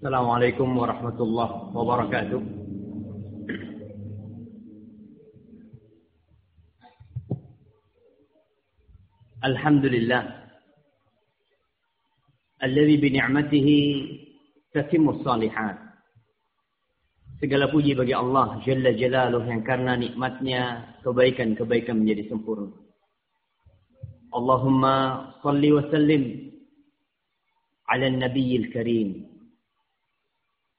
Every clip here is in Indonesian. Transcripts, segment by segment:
السلام عليكم ورحمة الله وبركاته الحمد لله الذي بنعمته تتم الصالحات Segala puji bagi Allah Jalla Jalaluh yang karena nikmatnya kebaikan-kebaikan menjadi sempurna. Allahumma salli wa sallim ala nabiyil karim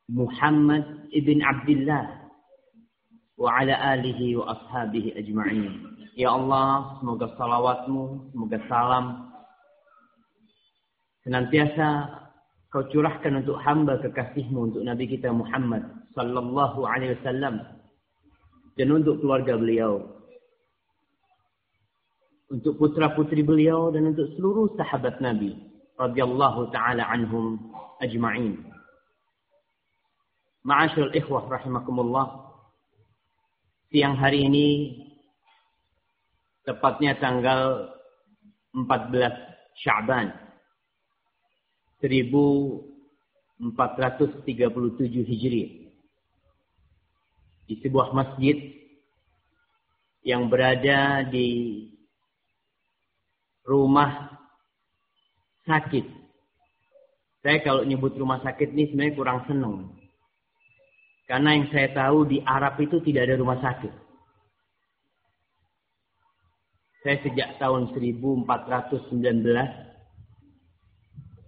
Muhammad ibn Abdullah wa ala alihi wa ashabihi ajma'in. Ya Allah, semoga salawatmu, semoga salam senantiasa kau curahkan untuk hamba kekasihmu untuk Nabi kita Muhammad sallallahu alaihi wasallam dan untuk keluarga beliau untuk putra-putri beliau dan untuk seluruh sahabat Nabi radhiyallahu taala anhum ajma'in. Ma'asyiral ikhwah rahimakumullah. Siang hari ini tepatnya tanggal 14 Sya'ban 1437 Hijri di sebuah masjid yang berada di rumah sakit. Saya kalau nyebut rumah sakit ini sebenarnya kurang senang. Karena yang saya tahu di Arab itu tidak ada rumah sakit. Saya sejak tahun 1419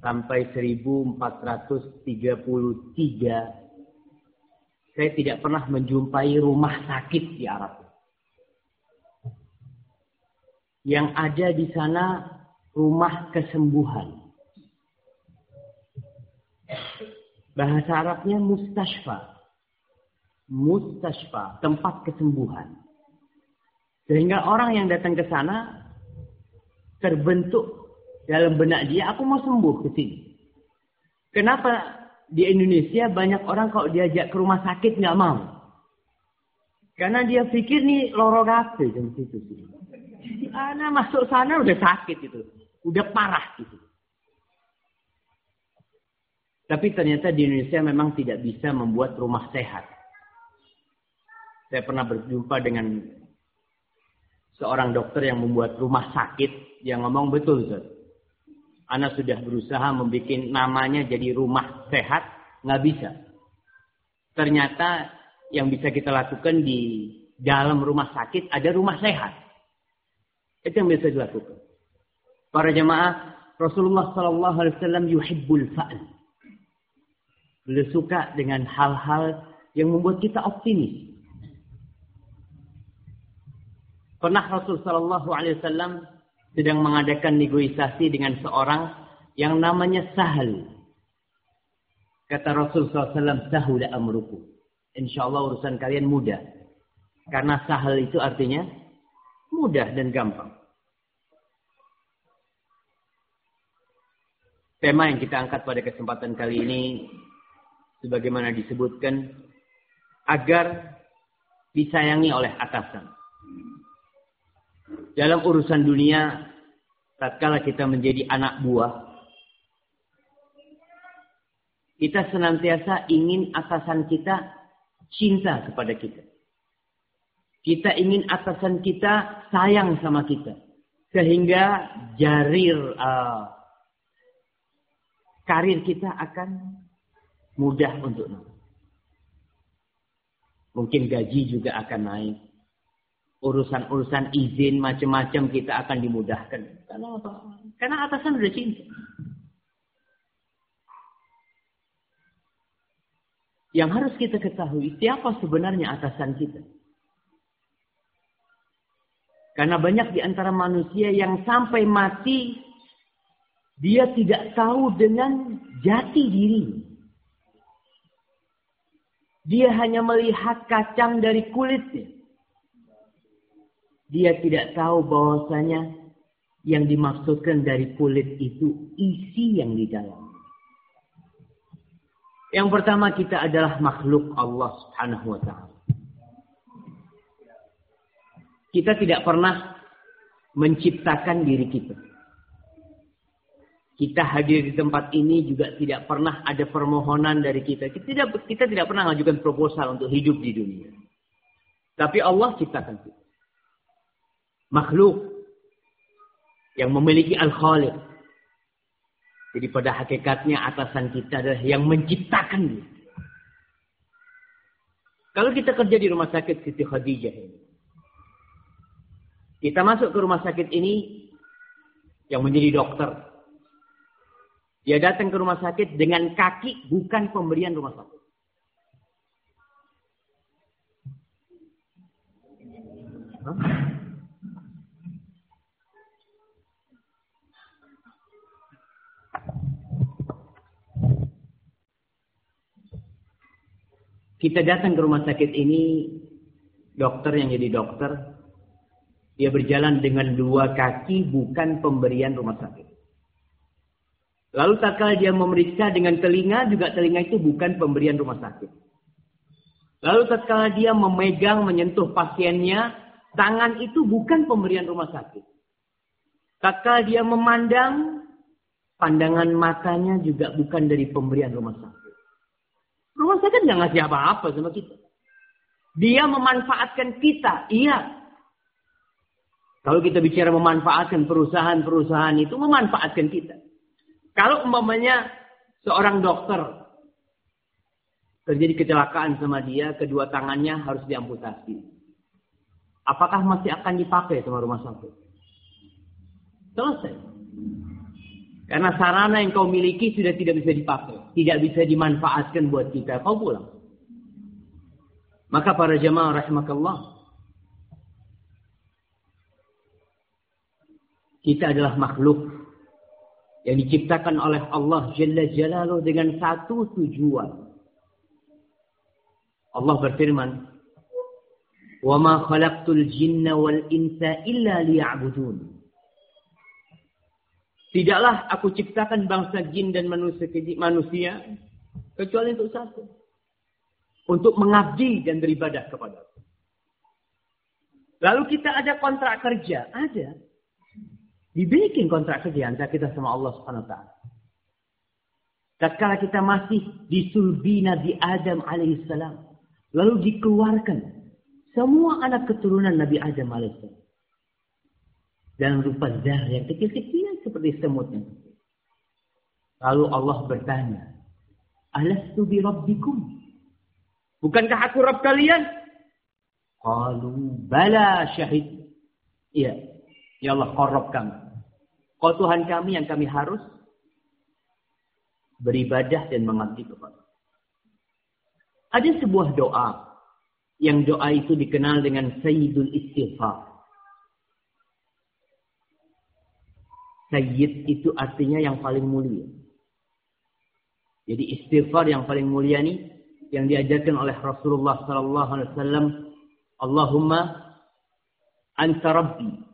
sampai 1433 saya tidak pernah menjumpai rumah sakit di Arab. Yang ada di sana rumah kesembuhan. Bahasa Arabnya mustashfa. Mustashfa, tempat kesembuhan. Sehingga orang yang datang ke sana terbentuk dalam benak dia, aku mau sembuh ke sini. Kenapa di Indonesia banyak orang kalau diajak ke rumah sakit nggak mau. Karena dia pikir nih loro kafe jam situ sih. Masuk sana udah sakit itu, udah parah gitu. Tapi ternyata di Indonesia memang tidak bisa membuat rumah sehat. Saya pernah berjumpa dengan seorang dokter yang membuat rumah sakit yang ngomong betul, Zat. Ana sudah berusaha membuat namanya jadi rumah sehat, nggak bisa. Ternyata yang bisa kita lakukan di dalam rumah sakit ada rumah sehat. Itu yang bisa dilakukan. Para jemaah, Rasulullah Sallallahu Alaihi Wasallam yuhibbul fa'al. Beliau suka dengan hal-hal yang membuat kita optimis. Pernah Rasul Sallallahu Alaihi Wasallam sedang mengadakan negosiasi dengan seorang yang namanya Sahal. Kata Rasul SAW, Sahul amruku. Insya Allah urusan kalian mudah. Karena Sahal itu artinya mudah dan gampang. Tema yang kita angkat pada kesempatan kali ini, sebagaimana disebutkan, agar disayangi oleh atasan. Dalam urusan dunia, tatkala kita menjadi anak buah, kita senantiasa ingin atasan kita cinta kepada kita. Kita ingin atasan kita sayang sama kita. Sehingga jarir uh, karir kita akan mudah untuk naik. Mungkin gaji juga akan naik urusan-urusan izin macam-macam kita akan dimudahkan. Karena apa? Karena atasan sudah cinta. Yang harus kita ketahui siapa sebenarnya atasan kita. Karena banyak di antara manusia yang sampai mati dia tidak tahu dengan jati diri. Dia hanya melihat kacang dari kulitnya. Dia tidak tahu bahwasanya yang dimaksudkan dari kulit itu isi yang di dalam. Yang pertama kita adalah makhluk Allah Subhanahu wa taala. Kita tidak pernah menciptakan diri kita. Kita hadir di tempat ini juga tidak pernah ada permohonan dari kita. Kita tidak, kita tidak pernah mengajukan proposal untuk hidup di dunia. Tapi Allah ciptakan kita. Makhluk yang memiliki al-khaliq. Jadi pada hakikatnya atasan kita adalah yang menciptakan dia. Kalau kita kerja di rumah sakit Siti Khadijah ini. Kita masuk ke rumah sakit ini yang menjadi dokter. Dia datang ke rumah sakit dengan kaki bukan pemberian rumah sakit. Kita datang ke rumah sakit ini, dokter yang jadi dokter, dia berjalan dengan dua kaki bukan pemberian rumah sakit. Lalu tak kala dia memeriksa dengan telinga, juga telinga itu bukan pemberian rumah sakit. Lalu tak kala dia memegang, menyentuh pasiennya, tangan itu bukan pemberian rumah sakit. Tak kala dia memandang, pandangan matanya juga bukan dari pemberian rumah sakit. Rumah sakit nggak ngasih apa-apa sama kita. Dia memanfaatkan kita, iya. Kalau kita bicara memanfaatkan perusahaan-perusahaan itu memanfaatkan kita. Kalau umpamanya seorang dokter terjadi kecelakaan sama dia, kedua tangannya harus diamputasi. Apakah masih akan dipakai sama rumah sakit? Selesai. Karena sarana yang kau miliki sudah tidak bisa dipakai. Tidak bisa dimanfaatkan buat kita. Kau pulang. Maka para jemaah rahimakallah. Kita adalah makhluk yang diciptakan oleh Allah Jalla Jalaluh dengan satu tujuan. Allah berfirman, "Wa ma khalaqtul jinna wal insa illa liya'budun." Tidaklah aku ciptakan bangsa jin dan manusia manusia kecuali untuk satu. Untuk mengabdi dan beribadah kepada Lalu kita ada kontrak kerja, ada. Dibikin kontrak kerja antara kita sama Allah Subhanahu wa taala. Tatkala kita masih disulbi Nabi Adam alaihissalam, lalu dikeluarkan semua anak keturunan Nabi Adam alaihissalam dalam rupa zar yang kecil-kecil seperti semutnya. Lalu Allah bertanya, Alastu bi rabbikum? Bukankah aku Rabb kalian? Qalu bala syahid. Iya. Ya Allah, kau kami. Kau Tuhan kami yang kami harus beribadah dan mengabdi kepada. Ada sebuah doa yang doa itu dikenal dengan Sayyidul Istighfar. Sayyid itu artinya yang paling mulia. Jadi istighfar yang paling mulia ini yang diajarkan oleh Rasulullah sallallahu alaihi wasallam, Allahumma anta rabbi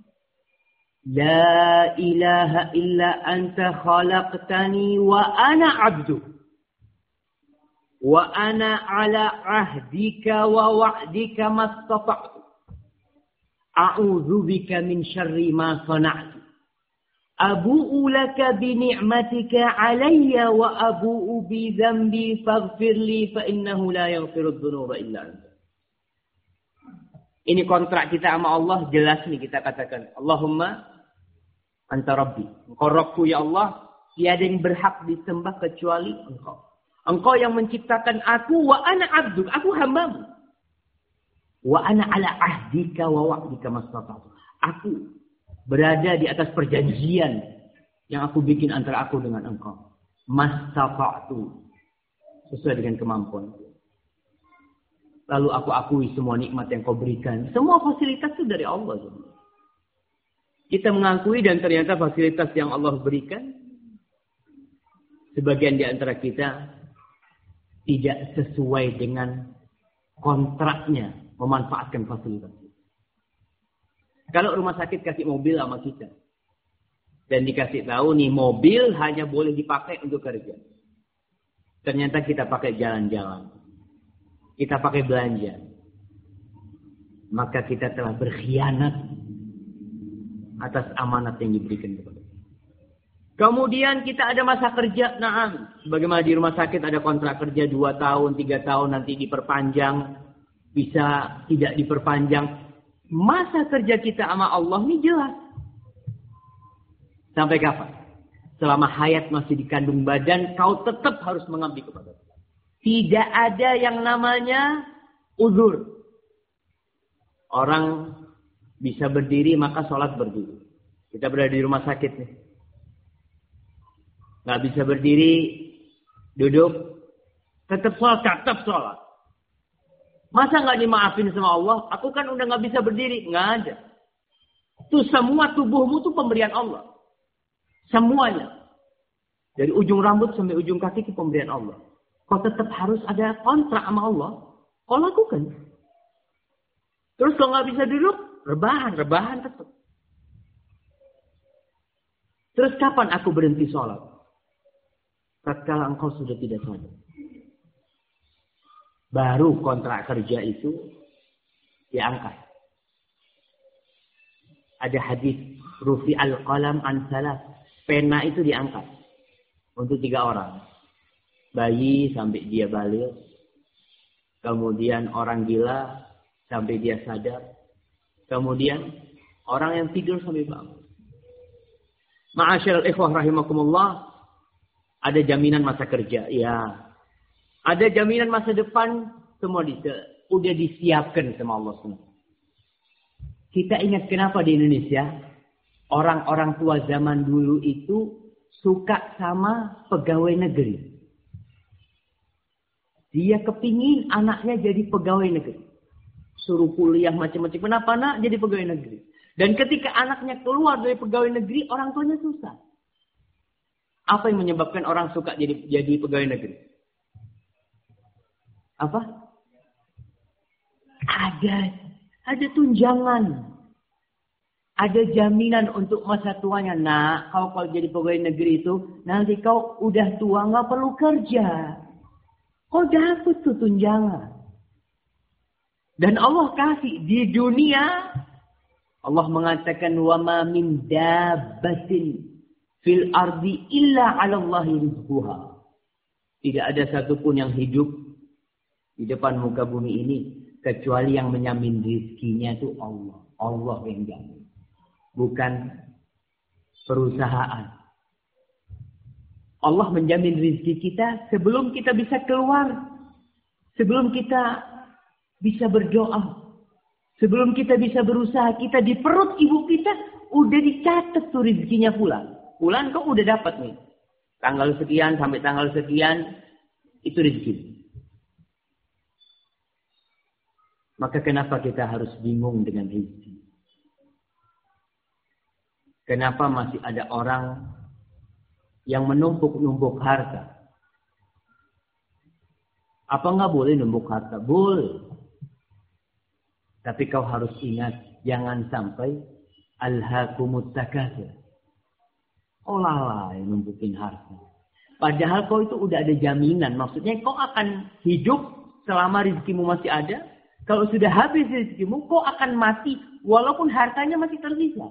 لا إله إلا أنت خلقتني وأنا عبدك وأنا على عهدك ووعدك ما استطعت أعوذ بك abu'u laka bi ni'matika 'alayya wa abu'u bi dhanbi faghfir li fa innahu la yaghfiru dhunuba illa anta. Ini kontrak kita sama Allah jelas nih kita katakan. Allahumma anta rabbi. Engkau Rabbku ya Allah. Tiada yang berhak disembah kecuali engkau. Engkau yang menciptakan aku wa ana abduk. Aku hambamu. Wa ana ala ahdika wa wa'dika mastata'tu. Aku berada di atas perjanjian yang aku bikin antara aku dengan engkau. Mastata'tu. Sesuai dengan kemampuan. Lalu aku akui semua nikmat yang kau berikan. Semua fasilitas itu dari Allah. Kita mengakui dan ternyata fasilitas yang Allah berikan, sebagian di antara kita tidak sesuai dengan kontraknya memanfaatkan fasilitas. Kalau rumah sakit kasih mobil sama kita, dan dikasih tahu nih mobil hanya boleh dipakai untuk kerja. Ternyata kita pakai jalan-jalan. Kita pakai belanja. Maka kita telah berkhianat atas amanat yang diberikan kepada kita. Kemudian kita ada masa kerja, nah, bagaimana di rumah sakit ada kontrak kerja 2 tahun, 3 tahun, nanti diperpanjang, bisa tidak diperpanjang. Masa kerja kita sama Allah ini jelas. Sampai kapan? Selama hayat masih dikandung badan, kau tetap harus mengabdi kepada Allah. Tidak ada yang namanya uzur. Orang bisa berdiri maka sholat berdiri. Kita berada di rumah sakit nih nggak bisa berdiri, duduk, tetap sholat, tetap sholat. Masa nggak dimaafin sama Allah? Aku kan udah nggak bisa berdiri, nggak ada. Itu semua tubuhmu tuh pemberian Allah. Semuanya. Dari ujung rambut sampai ujung kaki itu pemberian Allah. Kau tetap harus ada kontrak sama Allah. Kau lakukan. Terus kalau nggak bisa duduk, rebahan, rebahan tetap. Terus kapan aku berhenti sholat? tatkala engkau sudah tidak sadar. Baru kontrak kerja itu diangkat. Ada hadis Rufi al-qalam an salat. Pena itu diangkat. Untuk tiga orang. Bayi sampai dia balik. Kemudian orang gila sampai dia sadar. Kemudian orang yang tidur sampai bangun. Ma'asyil ikhwah rahimakumullah. Ada jaminan masa kerja, ya. Ada jaminan masa depan, semua di, udah disiapkan sama Allah SWT. Kita ingat kenapa di Indonesia orang-orang tua zaman dulu itu suka sama pegawai negeri. Dia kepingin anaknya jadi pegawai negeri. Suruh kuliah macam-macam. Kenapa nak jadi pegawai negeri? Dan ketika anaknya keluar dari pegawai negeri, orang tuanya susah. Apa yang menyebabkan orang suka jadi jadi pegawai negeri? Apa? Ada ada tunjangan. Ada jaminan untuk masa tuanya. Nah, kau kalau jadi pegawai negeri itu, nanti kau udah tua nggak perlu kerja. Kau dapat tuh tunjangan. Dan Allah kasih di dunia. Allah mengatakan wa ma min dabbatin fil ardi illa 'ala Allah rizquha. Tidak ada satupun yang hidup di depan muka bumi ini kecuali yang menyamin rizkinya itu Allah. Allah yang jamin. Bukan perusahaan. Allah menjamin rizki kita sebelum kita bisa keluar. Sebelum kita bisa berdoa. Sebelum kita bisa berusaha, kita di perut ibu kita udah dicatat tuh rizkinya pulang bulan kau udah dapat nih. Tanggal sekian sampai tanggal sekian itu rezeki. Maka kenapa kita harus bingung dengan rezeki? Kenapa masih ada orang yang menumpuk-numpuk harta? Apa enggak boleh numpuk harta? Boleh. Tapi kau harus ingat, jangan sampai alhaqumut takatsur Oh lalai numpukin harta. Padahal kau itu udah ada jaminan. Maksudnya kau akan hidup selama rezekimu masih ada. Kalau sudah habis rezekimu, kau akan mati. Walaupun hartanya masih tersisa.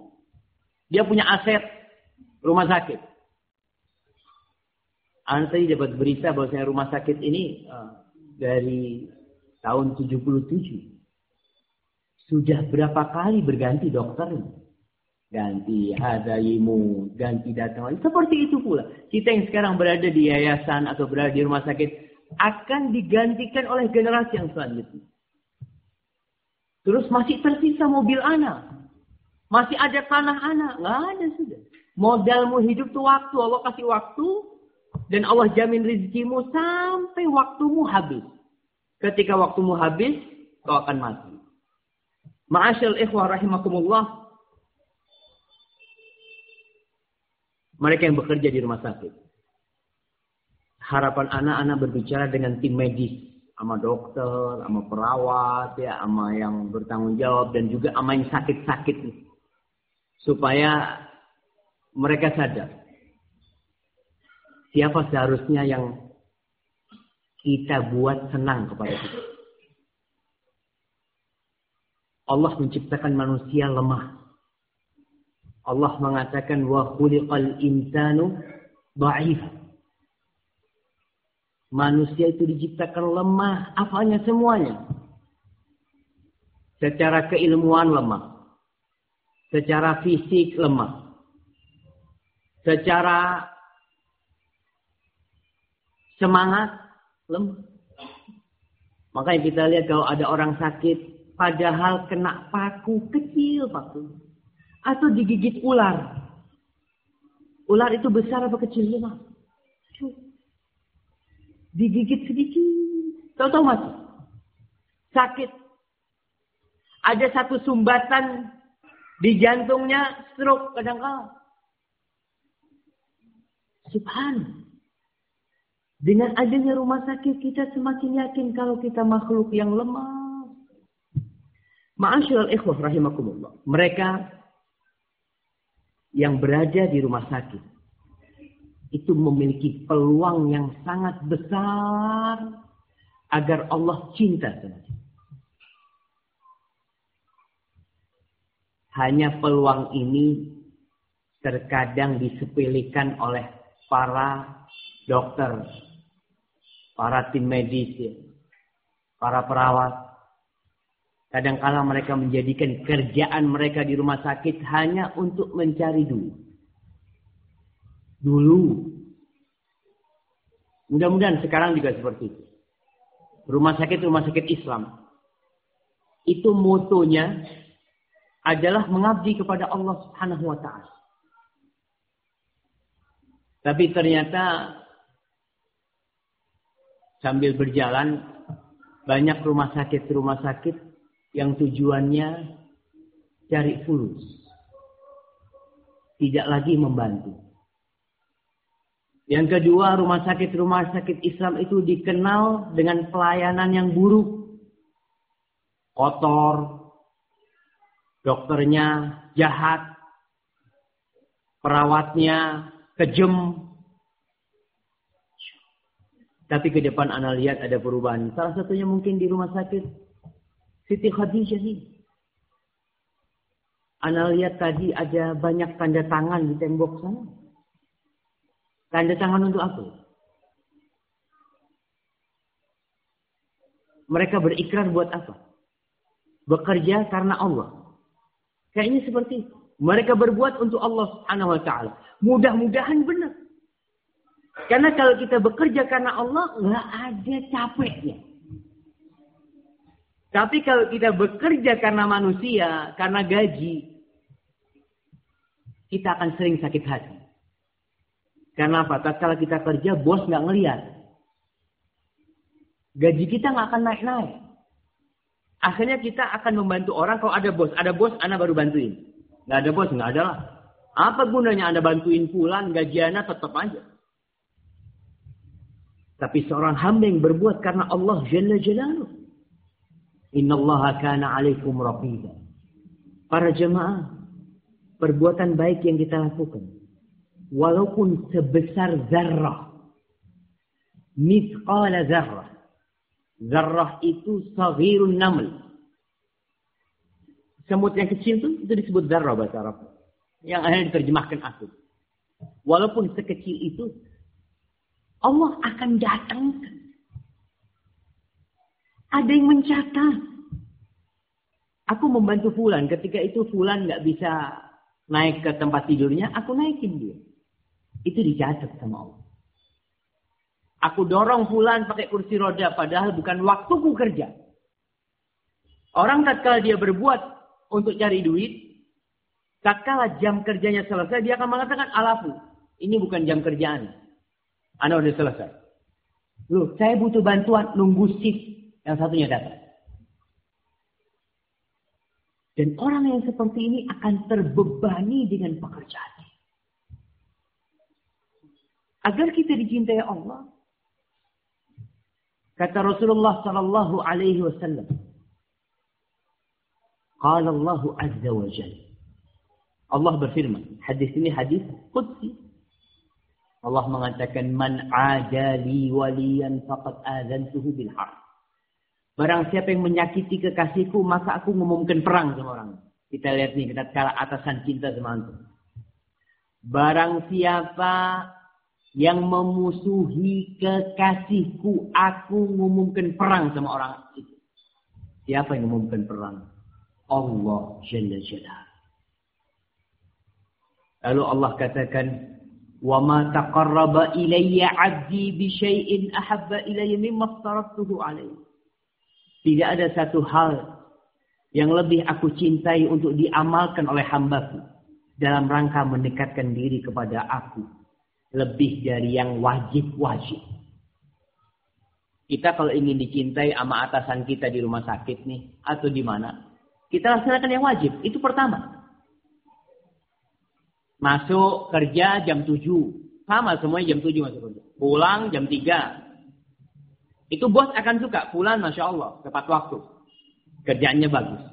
Dia punya aset rumah sakit. Anda tadi dapat berita bahwa rumah sakit ini uh, dari tahun 77. Sudah berapa kali berganti dokternya ganti hadaimu, ganti datang lagi. Seperti itu pula. Kita yang sekarang berada di yayasan atau berada di rumah sakit akan digantikan oleh generasi yang selanjutnya. Terus masih tersisa mobil anak. Masih ada tanah anak. Nggak ada sudah. Modalmu hidup tuh waktu. Allah kasih waktu. Dan Allah jamin rezekimu sampai waktumu habis. Ketika waktumu habis, kau akan mati. Ma'asyal ikhwah rahimakumullah. mereka yang bekerja di rumah sakit. Harapan anak-anak berbicara dengan tim medis, sama dokter, sama perawat, ya, sama yang bertanggung jawab dan juga sama yang sakit-sakit, supaya mereka sadar siapa seharusnya yang kita buat senang kepada kita. Allah menciptakan manusia lemah. Allah mengatakan wa khuliqal insanu. Manusia itu diciptakan lemah, apanya semuanya. Secara keilmuan lemah. Secara fisik lemah. Secara semangat lemah. Makanya kita lihat kalau ada orang sakit, padahal kena paku kecil paku. Atau digigit ular. Ular itu besar apa kecil? Lemah. Digigit sedikit. Tahu-tahu mati. Sakit. Ada satu sumbatan di jantungnya stroke kadang-kala. Subhan. Dengan adanya rumah sakit kita semakin yakin kalau kita makhluk yang lemah. Ma'asyiral ikhwah rahimakumullah. Mereka yang berada di rumah sakit itu memiliki peluang yang sangat besar agar Allah cinta sama Hanya peluang ini terkadang disepelekan oleh para dokter para tim medis, ya, para perawat. Kadang-kala mereka menjadikan kerjaan mereka di rumah sakit hanya untuk mencari duit. Dulu. Mudah-mudahan sekarang juga seperti itu. Rumah sakit, rumah sakit Islam. Itu motonya adalah mengabdi kepada Allah Subhanahu wa taala. Tapi ternyata sambil berjalan banyak rumah sakit-rumah sakit yang tujuannya cari fulus. Tidak lagi membantu. Yang kedua, rumah sakit-rumah sakit Islam itu dikenal dengan pelayanan yang buruk. Kotor, dokternya jahat, perawatnya kejem, tapi ke depan Anda lihat ada perubahan. Salah satunya mungkin di rumah sakit Siti Khadijah ini. Anda lihat tadi ada banyak tanda tangan di tembok sana. Tanda tangan untuk apa? Mereka berikrar buat apa? Bekerja karena Allah. Kayaknya seperti itu. Mereka berbuat untuk Allah Subhanahu wa taala. Mudah-mudahan benar. Karena kalau kita bekerja karena Allah, nggak ada capeknya. Tapi kalau kita bekerja karena manusia, karena gaji, kita akan sering sakit hati. Karena apa? Kalau kita kerja, bos nggak ngeliat. Gaji kita nggak akan naik-naik. Akhirnya kita akan membantu orang kalau ada bos. Ada bos, Anda baru bantuin. Nggak ada bos, nggak ada lah. Apa gunanya Anda bantuin pulang, gaji Anda tetap aja. Tapi seorang hamba yang berbuat karena Allah Jalla. Inna Allah kana alaikum raqiba. Para jemaah, perbuatan baik yang kita lakukan. Walaupun sebesar zarrah. Mithqala zarrah. Zarrah itu saghirun naml. Semut yang kecil itu, itu disebut zarrah bahasa Arab. Yang akhirnya diterjemahkan asli. Walaupun sekecil itu, Allah akan datang. Ada yang mencatat. Aku membantu Fulan. Ketika itu Fulan nggak bisa naik ke tempat tidurnya, aku naikin dia. Itu dicatat sama Allah. Aku dorong Fulan pakai kursi roda, padahal bukan waktuku kerja. Orang tatkala dia berbuat untuk cari duit, tatkala jam kerjanya selesai, dia akan mengatakan alafu. Ini bukan jam kerjaan. Anda udah selesai. Loh, saya butuh bantuan nunggu shift yang satunya datang. Dan orang yang seperti ini akan terbebani dengan pekerjaannya. Agar kita dicintai Allah. Kata Rasulullah sallallahu alaihi wasallam. Qala Allah azza wa jalla. Allah berfirman. Hadis ini hadis qudsi. Allah mengatakan man adali waliyan faqad adzantuhu bil harb. Barang siapa yang menyakiti kekasihku, maka aku mengumumkan perang sama orang. Kita lihat nih, kita kala atasan cinta sama antum. Barang siapa yang memusuhi kekasihku aku mengumumkan perang sama orang itu. Siapa yang mengumumkan perang? Allah Jalla Jalla. Lalu Allah katakan, "Wa ma taqarraba ilayya 'abdi bi syai'in ahabba ilayya mimma. Tidak ada satu hal yang lebih aku cintai untuk diamalkan oleh hambaku dalam rangka mendekatkan diri kepada aku lebih dari yang wajib-wajib. Kita kalau ingin dicintai sama atasan kita di rumah sakit nih atau di mana, kita laksanakan yang wajib. Itu pertama. Masuk kerja jam 7. Sama semuanya jam 7 masuk kerja. Pulang jam 3. Itu bos akan suka. Pulang Masya Allah. Tepat waktu. Kerjaannya bagus.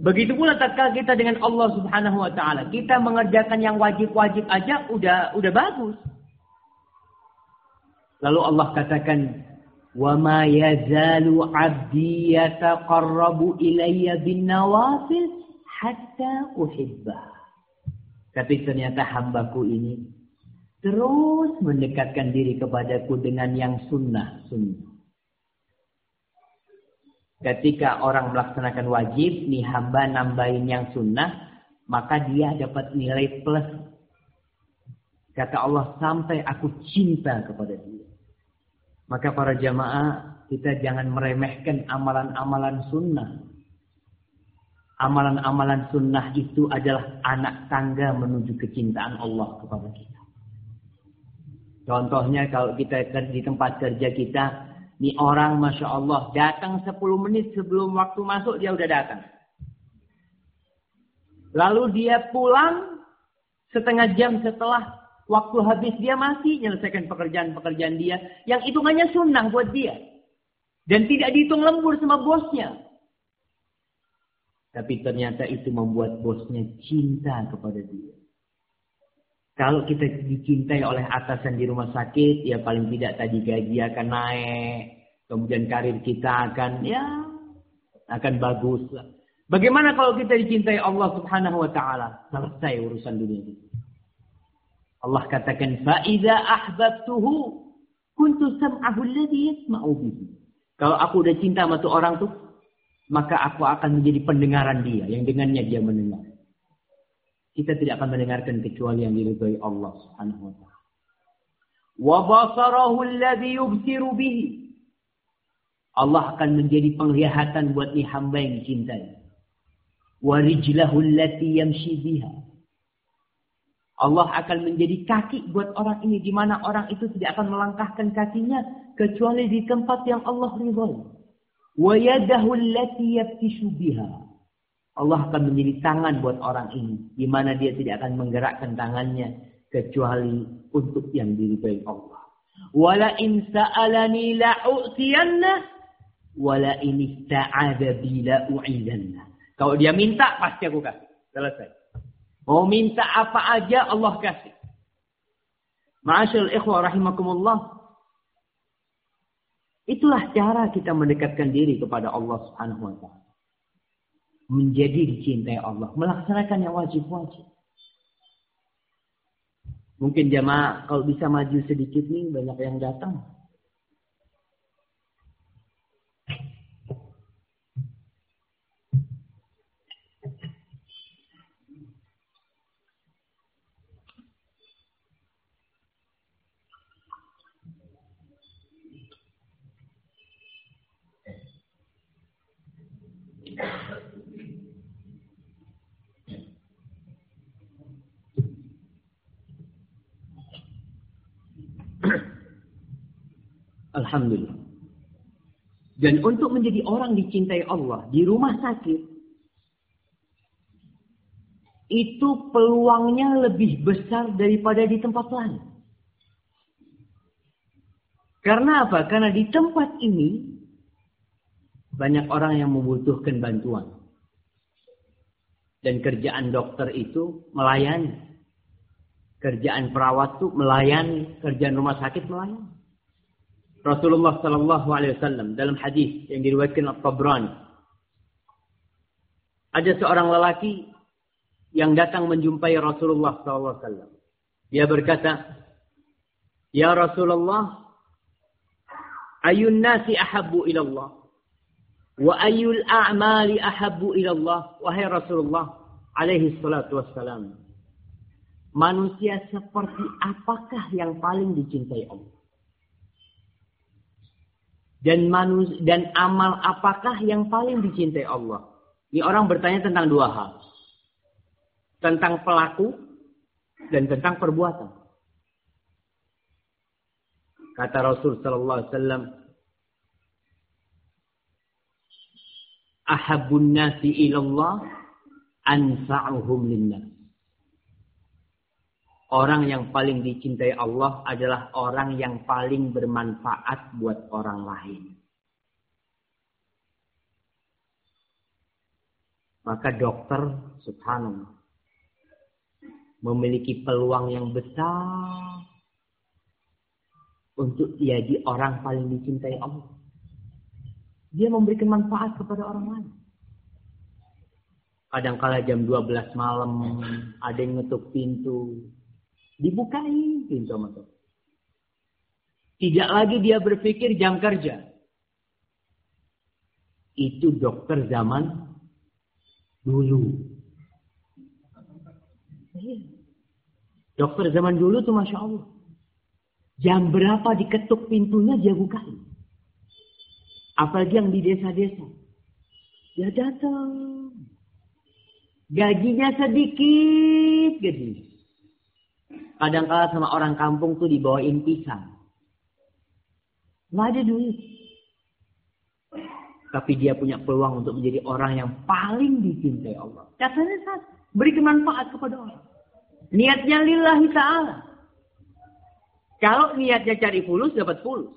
Begitu pula tatkala kita dengan Allah Subhanahu wa taala, kita mengerjakan yang wajib-wajib aja udah udah bagus. Lalu Allah katakan, "Wa ma yazalu 'abdi yataqarrabu ilayya bin nawafil hatta uhibbah." Tapi ternyata hambaku ini terus mendekatkan diri kepadaku dengan yang sunnah sunnah. Ketika orang melaksanakan wajib, nih hamba nambahin yang sunnah, maka dia dapat nilai plus. Kata Allah, sampai aku cinta kepada dia. Maka para jamaah, kita jangan meremehkan amalan-amalan sunnah. Amalan-amalan sunnah itu adalah anak tangga menuju kecintaan Allah kepada kita. Contohnya kalau kita di tempat kerja kita, ini orang Masya Allah datang 10 menit sebelum waktu masuk dia udah datang. Lalu dia pulang setengah jam setelah waktu habis dia masih menyelesaikan pekerjaan-pekerjaan dia yang hitungannya sunnah buat dia. Dan tidak dihitung lembur sama bosnya. Tapi ternyata itu membuat bosnya cinta kepada dia. Kalau kita dicintai oleh atasan di rumah sakit, ya paling tidak tadi gaji akan naik, kemudian karir kita akan ya akan bagus. Bagaimana kalau kita dicintai Allah Subhanahu wa taala? Selesai urusan dunia ini? Allah katakan fa ahbab ahbabtuhu kuntu sam'ahu alladhi yasma'u. Kalau aku udah cinta sama tuh orang tuh, maka aku akan menjadi pendengaran dia yang dengannya dia mendengar kita tidak akan mendengarkan kecuali yang diridhai Allah Subhanahu wa taala. Wa basarahu alladhi yubsiru bihi. Allah akan menjadi penglihatan buat ni hamba yang dicintai. Wa rijlahu allati yamshi biha. Allah akan menjadi kaki buat orang ini di mana orang itu tidak akan melangkahkan kakinya kecuali di tempat yang Allah ridhoi. Wa yadahu allati yaftishu biha Allah akan menjadi tangan buat orang ini. Di mana dia tidak akan menggerakkan tangannya. Kecuali untuk yang diridhai Allah. Wala in sa'alani la'u'tiyanna. Wala in ista'ada bi la'u'idanna. Kalau dia minta, pasti aku kasih. Selesai. Mau minta apa aja, Allah kasih. Ma'asyal ikhwa rahimakumullah. Itulah cara kita mendekatkan diri kepada Allah Subhanahu wa taala. Menjadi dicintai Allah, melaksanakan yang wajib-wajib. Mungkin jamaah kalau bisa maju sedikit nih banyak yang datang. Alhamdulillah. Dan untuk menjadi orang dicintai Allah di rumah sakit, itu peluangnya lebih besar daripada di tempat lain. Karena apa? Karena di tempat ini banyak orang yang membutuhkan bantuan. Dan kerjaan dokter itu melayani. Kerjaan perawat itu melayani. Kerjaan rumah sakit melayani. Rasulullah sallallahu alaihi wasallam dalam hadis yang diriwayatkan At-Tabrani. Ada seorang lelaki yang datang menjumpai Rasulullah SAW. Dia berkata, Ya Rasulullah, ayun nasi ahabbu ilallah. Wa ayul a'mali ahabbu ilallah. Wahai Rasulullah, alaihi salatu wassalam. Manusia seperti apakah yang paling dicintai Allah? Dan manus dan amal apakah yang paling dicintai Allah? Ini orang bertanya tentang dua hal. Tentang pelaku dan tentang perbuatan. Kata Rasul sallallahu alaihi wasallam, "Ahabbun nasi ilallah anfa'uhum linnas." Orang yang paling dicintai Allah adalah orang yang paling bermanfaat buat orang lain. Maka dokter, subhanallah, memiliki peluang yang besar untuk jadi orang paling dicintai Allah. Dia memberikan manfaat kepada orang lain. Kadang-kala jam 12 malam ada yang ngetuk pintu, Dibukai pintu masuk. Tidak lagi dia berpikir jam kerja. Itu dokter zaman dulu. Dokter zaman dulu tuh Masya Allah. Jam berapa diketuk pintunya dia bukai. Apalagi yang di desa-desa. Dia datang. Gajinya sedikit gaji. Kadang-kala sama orang kampung tuh dibawain pisang. Nggak ada duit. Tapi dia punya peluang untuk menjadi orang yang paling dicintai Allah. Katanya saat beri manfaat kepada orang. Niatnya lillahi ta'ala. Kalau niatnya cari fulus, dapat fulus.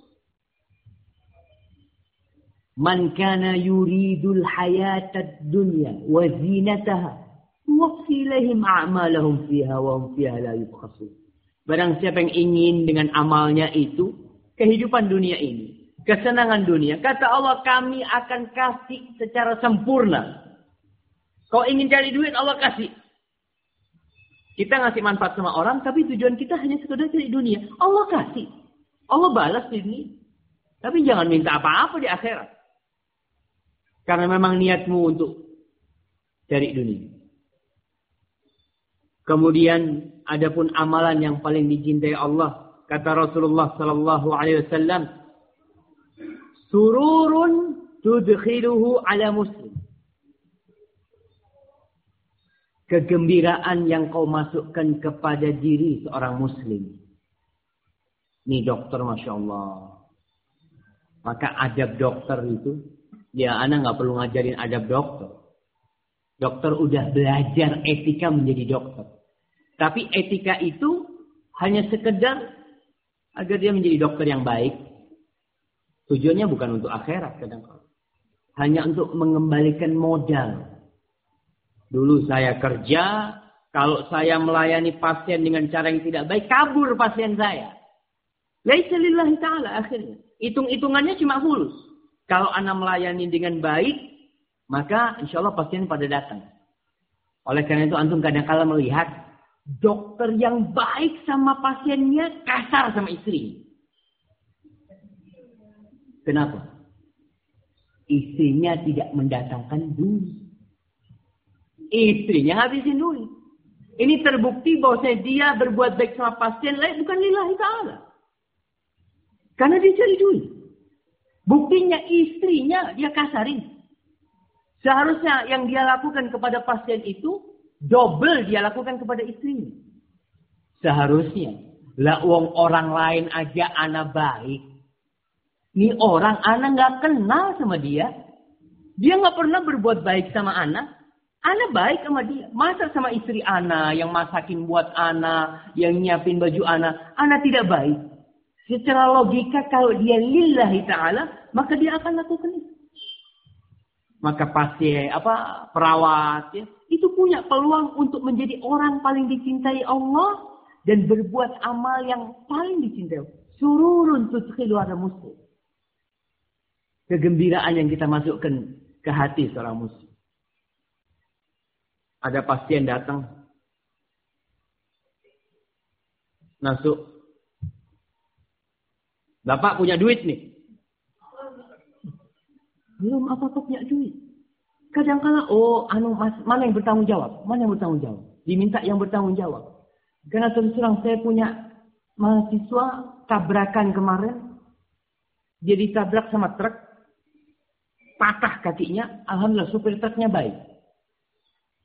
Man kana yuridul hayatad dunya wa zinataha Wafi a'malahum fiha wa hum fiha la yubkhasun. Barang siapa yang ingin dengan amalnya itu kehidupan dunia ini, kesenangan dunia, kata Allah kami akan kasih secara sempurna. Kau ingin cari duit Allah kasih. Kita ngasih manfaat sama orang, tapi tujuan kita hanya sekedar cari dunia. Allah kasih. Allah balas di dunia. Tapi jangan minta apa-apa di akhirat. Karena memang niatmu untuk cari dunia. Kemudian adapun amalan yang paling dicintai Allah kata Rasulullah sallallahu alaihi wasallam sururun tudkhiluhu ala muslim. Kegembiraan yang kau masukkan kepada diri seorang muslim. Ini dokter masya Allah maka adab dokter itu ya anak nggak perlu ngajarin adab dokter Dokter udah belajar etika menjadi dokter. Tapi etika itu hanya sekedar agar dia menjadi dokter yang baik. Tujuannya bukan untuk akhirat kadang-kadang. Hanya untuk mengembalikan modal. Dulu saya kerja, kalau saya melayani pasien dengan cara yang tidak baik, kabur pasien saya. Laisa lillahi ta'ala akhirnya. Hitung-hitungannya cuma fulus. Kalau anak melayani dengan baik, maka insya Allah pasien pada datang. Oleh karena itu antum kadang-kala melihat dokter yang baik sama pasiennya kasar sama istri. Kenapa? Istrinya tidak mendatangkan duit. Istrinya habisin duit. Ini terbukti bahwa dia berbuat baik sama pasien lain bukan lillahi ta'ala. Karena dia cari duit. Buktinya istrinya dia kasarin. Seharusnya yang dia lakukan kepada pasien itu double dia lakukan kepada istrinya. Seharusnya. Lah uang orang lain aja anak baik. Ini orang anak nggak kenal sama dia. Dia nggak pernah berbuat baik sama anak. Anak baik sama dia. Masak sama istri anak, yang masakin buat anak, yang nyiapin baju anak. Anak tidak baik. Secara logika kalau dia lillahi ta'ala, maka dia akan lakukan itu maka pasien apa perawat ya, itu punya peluang untuk menjadi orang paling dicintai Allah dan berbuat amal yang paling dicintai. Sururun tudkhilu ada muslim. Kegembiraan yang kita masukkan ke hati seorang muslim. Ada pasien datang. Masuk. Bapak punya duit nih. Belum apa-apa punya duit. Kadang-kala, oh, anu mas, mana yang bertanggung jawab? Mana yang bertanggung jawab? Diminta yang bertanggung jawab. Karena terus terang saya punya mahasiswa tabrakan kemarin. Dia ditabrak sama truk. Patah kakinya. Alhamdulillah supir truknya baik.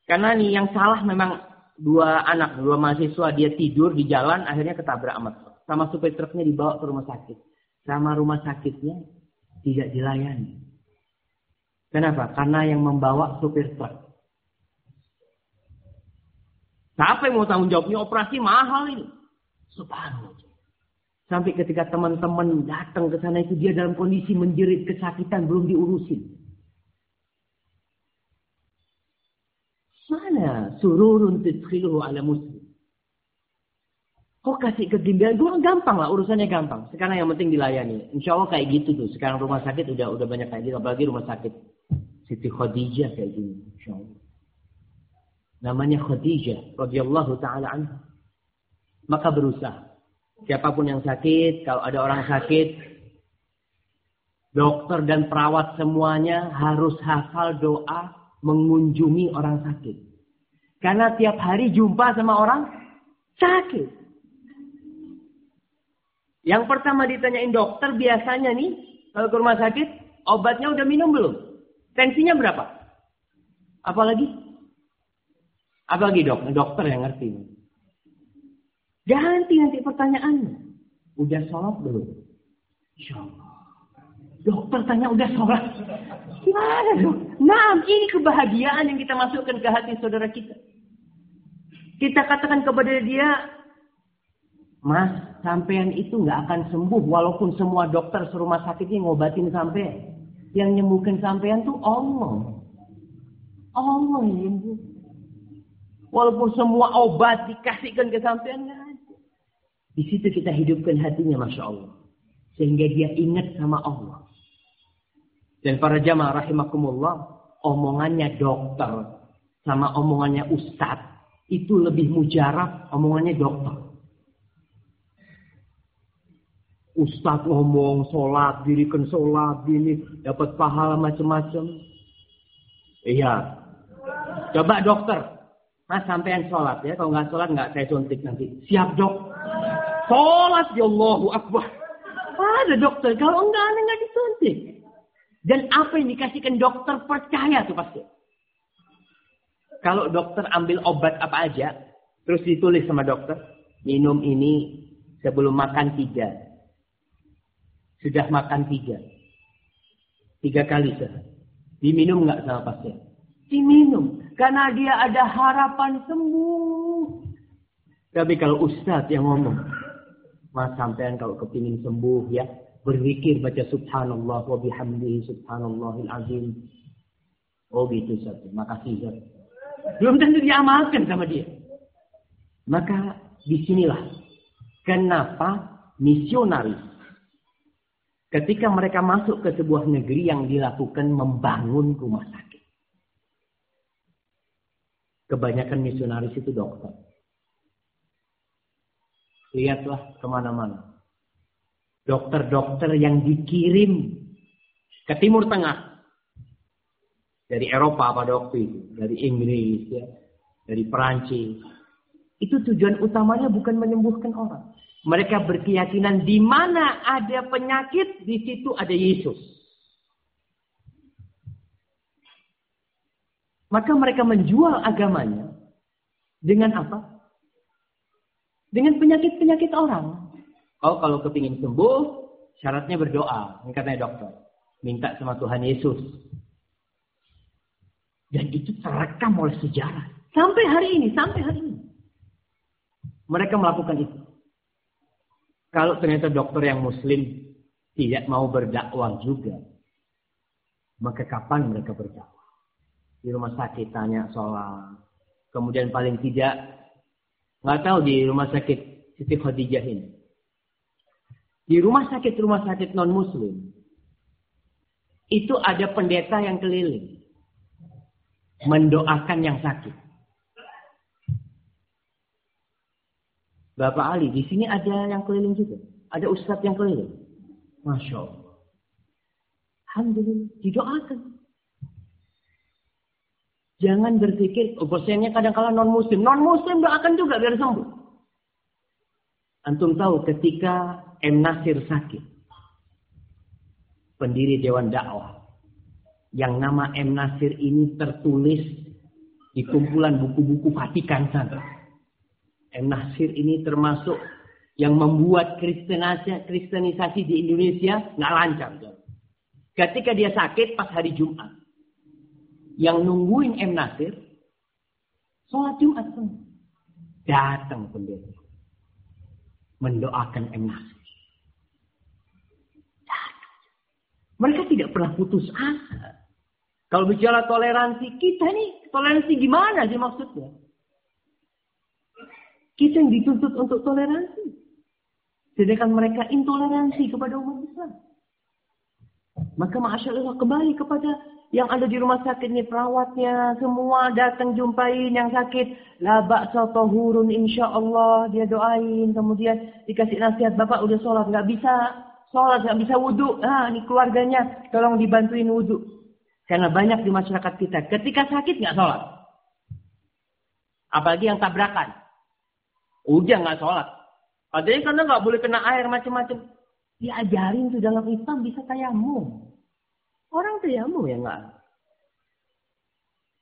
Karena nih yang salah memang dua anak, dua mahasiswa dia tidur di jalan akhirnya ketabrak sama truk. Sama supir truknya dibawa ke rumah sakit. Sama rumah sakitnya tidak dilayani. Kenapa? Karena yang membawa supir truk. Siapa yang mau tanggung jawabnya operasi mahal ini? Subhanallah. Sampai ketika teman-teman datang ke sana itu dia dalam kondisi menjerit kesakitan belum diurusin. Mana sururun tidkhiluhu ala muslim. Kok kasih kegembiraan? Gue gampang lah, urusannya gampang. Sekarang yang penting dilayani. Insya Allah kayak gitu tuh. Sekarang rumah sakit udah udah banyak kayak gitu. Apalagi rumah sakit Siti Khadijah kayak gini. Insya Allah. Namanya Khadijah. radhiyallahu ta'ala anha. Maka berusaha. Siapa pun yang sakit, kalau ada orang sakit, dokter dan perawat semuanya harus hafal doa mengunjungi orang sakit. Karena tiap hari jumpa sama orang sakit. Yang pertama ditanyain dokter biasanya nih, kalau ke rumah sakit, obatnya udah minum belum? Tensinya berapa? Apalagi? Apalagi dok, dokter yang ngerti. Ganti nanti pertanyaannya. Udah sholat belum? Insya Allah. Dokter tanya udah sholat. Gimana dong? Nah, ini kebahagiaan yang kita masukkan ke hati saudara kita. Kita katakan kepada dia, Mas, sampean itu nggak akan sembuh walaupun semua dokter serumah sakitnya ngobatin sampean. Yang nyembuhkan sampean tuh Allah. Allah yang nyembuh. Walaupun semua obat dikasihkan ke sampean nggak ada. Di situ kita hidupkan hatinya, masya Allah, sehingga dia ingat sama Allah. Dan para jamaah rahimakumullah, omongannya dokter sama omongannya ustadz itu lebih mujarab omongannya dokter. Ustadz ngomong sholat, dirikan sholat, gini, dapat pahala macam-macam. Iya. Coba dokter, mas sampean sholat ya, kalau nggak sholat nggak saya suntik nanti. Siap dok. Sholat ya Allahu Akbar. Ada dokter, kalau enggak, aneh nggak disuntik. Dan apa yang dikasihkan dokter percaya tuh pasti. Kalau dokter ambil obat apa aja, terus ditulis sama dokter, minum ini sebelum makan tiga. Sudah makan tiga. Tiga kali sehari. Diminum nggak sama pasien? Diminum. Karena dia ada harapan sembuh. Tapi kalau ustadz yang ngomong, mas sampean kalau kepingin sembuh ya, berzikir baca subhanallah wa bihamdihi subhanallahil azim. Oh gitu satu. Makasih Zat. Belum tentu diamalkan sama dia. Maka di sinilah kenapa misionaris ketika mereka masuk ke sebuah negeri yang dilakukan membangun rumah sakit. Kebanyakan misionaris itu dokter. Lihatlah ke mana-mana dokter-dokter yang dikirim ke Timur Tengah dari Eropa pada waktu itu, dari Inggris, ya, dari Perancis. Itu tujuan utamanya bukan menyembuhkan orang. Mereka berkeyakinan di mana ada penyakit, di situ ada Yesus. Maka mereka menjual agamanya dengan apa? Dengan penyakit-penyakit orang. Kau kalau kepingin sembuh, syaratnya berdoa. Ini katanya dokter. Minta sama Tuhan Yesus. Dan itu terekam oleh sejarah. Sampai hari ini, sampai hari ini. Mereka melakukan itu. Kalau ternyata dokter yang muslim tidak mau berdakwah juga. Maka kapan mereka berdakwah? Di rumah sakit tanya soal. Kemudian paling tidak, nggak tahu di rumah sakit Siti Khadijah ini. Di rumah sakit-rumah sakit non-muslim. Itu ada pendeta yang keliling. Mendoakan yang sakit. Bapak Ali, di sini ada yang keliling juga. Ada ustadz yang keliling. Masya Allah. Alhamdulillah, didoakan. Jangan berpikir, oh pasiennya kadang-kala non-muslim. Non-muslim doakan juga biar sembuh. Antum tahu ketika M. Nasir sakit. Pendiri Dewan Dakwah. Yang nama M. Nasir ini tertulis di kumpulan buku-buku Vatikan sana. M. Nasir ini termasuk yang membuat kristenisasi, kristenisasi di Indonesia nggak lancar. Ketika dia sakit pas hari Jumat yang nungguin M. Nasir, sholat Jumat pun. Datang pendeta. Mendoakan M. Nasir. Datang. Mereka tidak pernah putus asa. Kalau bicara toleransi, kita nih toleransi gimana sih maksudnya? Kita yang dituntut untuk toleransi. Sedangkan mereka intoleransi kepada umat Islam. Maka Masya Allah kembali kepada yang ada di rumah sakit ini perawatnya semua datang jumpain yang sakit. Labak tohurun insya Allah dia doain. Kemudian dikasih nasihat bapak udah sholat nggak bisa. Sholat nggak bisa wudhu ah ini keluarganya tolong dibantuin wudhu karena banyak di masyarakat kita ketika sakit nggak sholat. Apalagi yang tabrakan udah nggak sholat padahal karena nggak boleh kena air macam-macam diajarin tuh dalam Islam bisa tayamum Orang tayamum ya enggak.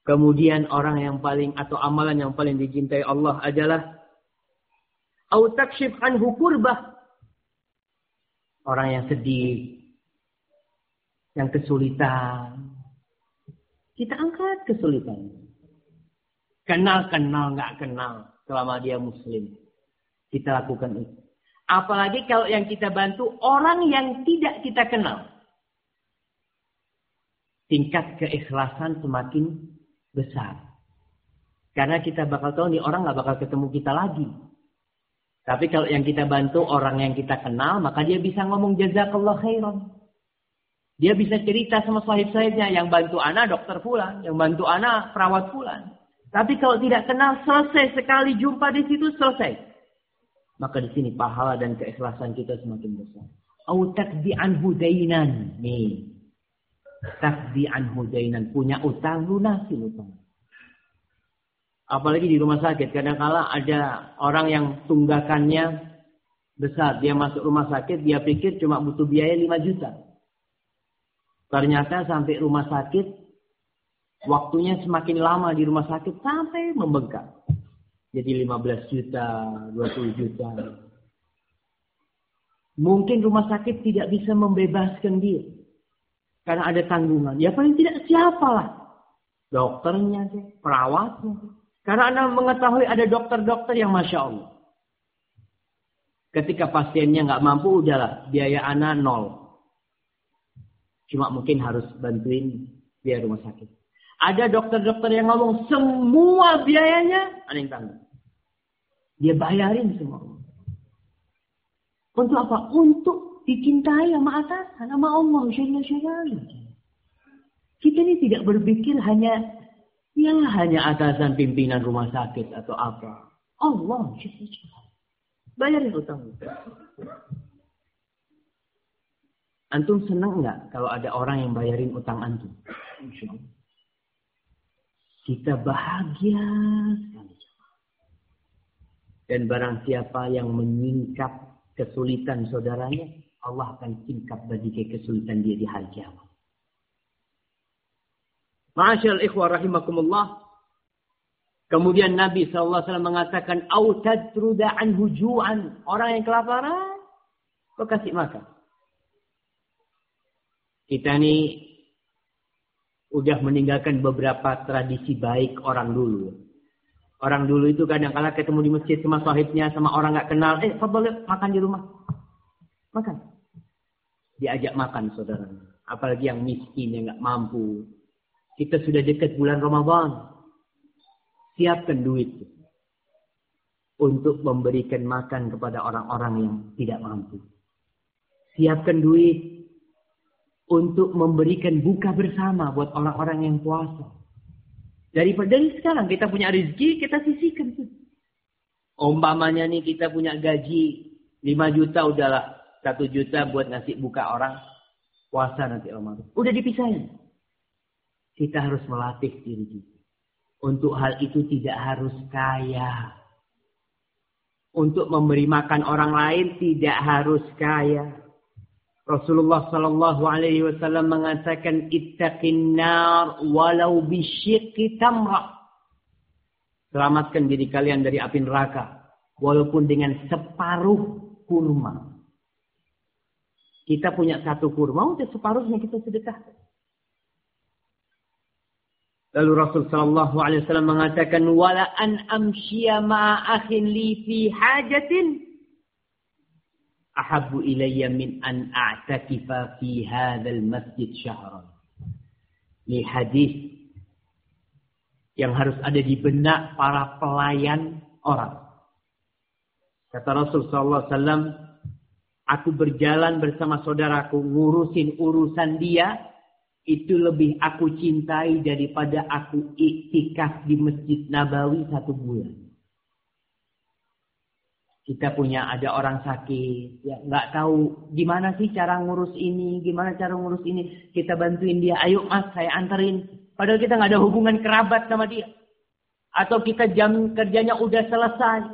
Kemudian orang yang paling atau amalan yang paling dicintai Allah adalah au takshif anhu kurbah. Orang yang sedih, yang kesulitan. Kita angkat kesulitan. Kenal-kenal nggak kenal selama dia muslim. Kita lakukan itu. Apalagi kalau yang kita bantu orang yang tidak kita kenal tingkat keikhlasan semakin besar. Karena kita bakal tahu nih orang nggak bakal ketemu kita lagi. Tapi kalau yang kita bantu orang yang kita kenal, maka dia bisa ngomong jazakallah khairan. Dia bisa cerita sama sahib-sahibnya yang bantu anak dokter pula, yang bantu anak perawat pula. Tapi kalau tidak kenal, selesai sekali jumpa di situ selesai. Maka di sini pahala dan keikhlasan kita semakin besar. Au takdi'an hudainan. Nih, Takdi anhu dainan. Punya utang, lunasin utang. Apalagi di rumah sakit. Kadang-kala ada orang yang tunggakannya besar. Dia masuk rumah sakit, dia pikir cuma butuh biaya 5 juta. Ternyata sampai rumah sakit, waktunya semakin lama di rumah sakit sampai membengkak. Jadi 15 juta, 20 juta. Mungkin rumah sakit tidak bisa membebaskan dia. Karena ada tanggungan. Ya paling tidak siapalah. Dokternya perawatnya. Karena Anda mengetahui ada dokter-dokter yang Masya Allah. Ketika pasiennya nggak mampu, udahlah. Biaya Anda nol. Cuma mungkin harus bantuin biaya rumah sakit. Ada dokter-dokter yang ngomong semua biayanya ada yang tanggung. Dia bayarin semua. Untuk apa? Untuk dicintai sama atasan, sama Allah Kita ini tidak berpikir hanya ya hanya atasan pimpinan rumah sakit atau apa. Allah Bayarin utang Antum senang nggak kalau ada orang yang bayarin utang antum? Kita bahagia sekali. Dan barang siapa yang menyingkap kesulitan saudaranya, Allah akan singkap bagi kesulitan dia di hari kiamat. Ma'asyal rahimakumullah. Kemudian Nabi SAW mengatakan, Au tadruda anhu ju'an. Orang yang kelaparan, kau kasih makan. Kita ini udah meninggalkan beberapa tradisi baik orang dulu. Orang dulu itu kadang-kala ketemu di masjid sama sahibnya, sama orang nggak kenal. Eh, boleh makan di rumah. Makan diajak makan saudara. Apalagi yang miskin, yang nggak mampu. Kita sudah dekat bulan Ramadan. Siapkan duit untuk memberikan makan kepada orang-orang yang tidak mampu. Siapkan duit untuk memberikan buka bersama buat orang-orang yang puasa. Daripada dari sekarang kita punya rezeki, kita sisihkan. Umpamanya nih kita punya gaji 5 juta udahlah. 1 juta buat ngasih buka orang. Puasa nanti Ramadan. Udah dipisahin. Kita harus melatih diri kita. Untuk hal itu tidak harus kaya. Untuk memberi makan orang lain tidak harus kaya. Rasulullah sallallahu alaihi wasallam mengatakan ittaqin nar walau bisyikki tamra. Selamatkan diri kalian dari api neraka walaupun dengan separuh kurma. Kita punya satu kurma, udah separuhnya kita sedekah. Lalu Rasul sallallahu alaihi wasallam mengatakan wala an amshiya ma akhin li fi hajatin ahabbu ilayya min an a'takifa fi hadzal masjid syahran. Ini hadis yang harus ada di benak para pelayan orang. Kata Rasul sallallahu alaihi wasallam, aku berjalan bersama saudaraku ngurusin urusan dia itu lebih aku cintai daripada aku iktikaf di Masjid Nabawi satu bulan kita punya ada orang sakit, ya nggak tahu gimana sih cara ngurus ini, gimana cara ngurus ini, kita bantuin dia, ayo mas saya anterin, padahal kita nggak ada hubungan kerabat sama dia, atau kita jam kerjanya udah selesai,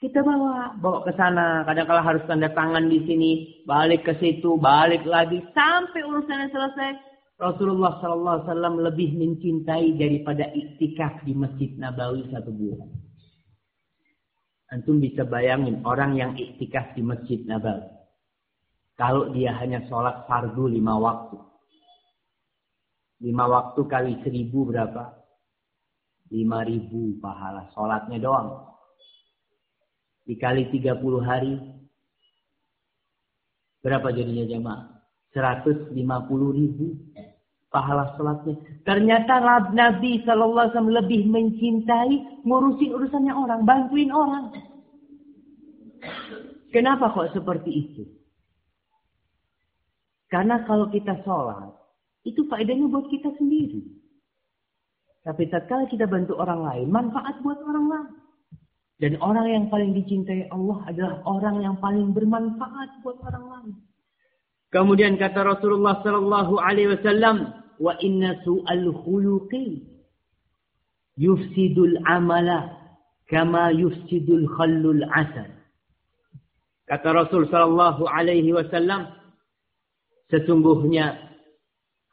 kita bawa, bawa ke sana, kadang kala harus tanda tangan di sini, balik ke situ, balik lagi, sampai urusannya selesai. Rasulullah SAW lebih mencintai daripada iktikaf di Masjid Nabawi satu bulan. Antum bisa bayangin orang yang iktikaf di Masjid Nabawi. Kalau dia hanya sholat fardu lima waktu. Lima waktu kali seribu berapa? Lima ribu pahala. Sholatnya doang. Dikali tiga puluh hari. Berapa jadinya jemaah? Seratus lima puluh ribu pahala sholatnya. Ternyata Nabi Shallallahu Alaihi lebih mencintai ngurusin urusannya orang, bantuin orang. Kenapa kok seperti itu? Karena kalau kita sholat, itu faedahnya buat kita sendiri. Tapi tatkala kita bantu orang lain, manfaat buat orang lain. Dan orang yang paling dicintai Allah adalah orang yang paling bermanfaat buat orang lain. Kemudian kata Rasulullah sallallahu alaihi wasallam, wa inna su'al khuluqi yufsidul amala kama yufsidul khallul asal. Kata Rasul sallallahu alaihi wasallam, sesungguhnya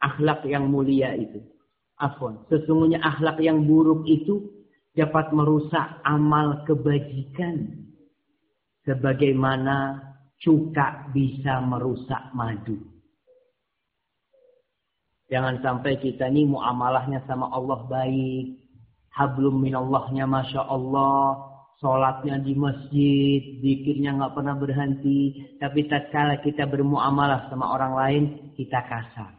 akhlak yang mulia itu, afwan, sesungguhnya akhlak yang buruk itu dapat merusak amal kebajikan sebagaimana cuka bisa merusak madu. Jangan sampai kita ini muamalahnya sama Allah baik. Hablum minallahnya Masya Allah. Sholatnya di masjid. Zikirnya nggak pernah berhenti. Tapi tak tatkala kita bermuamalah sama orang lain. Kita kasar.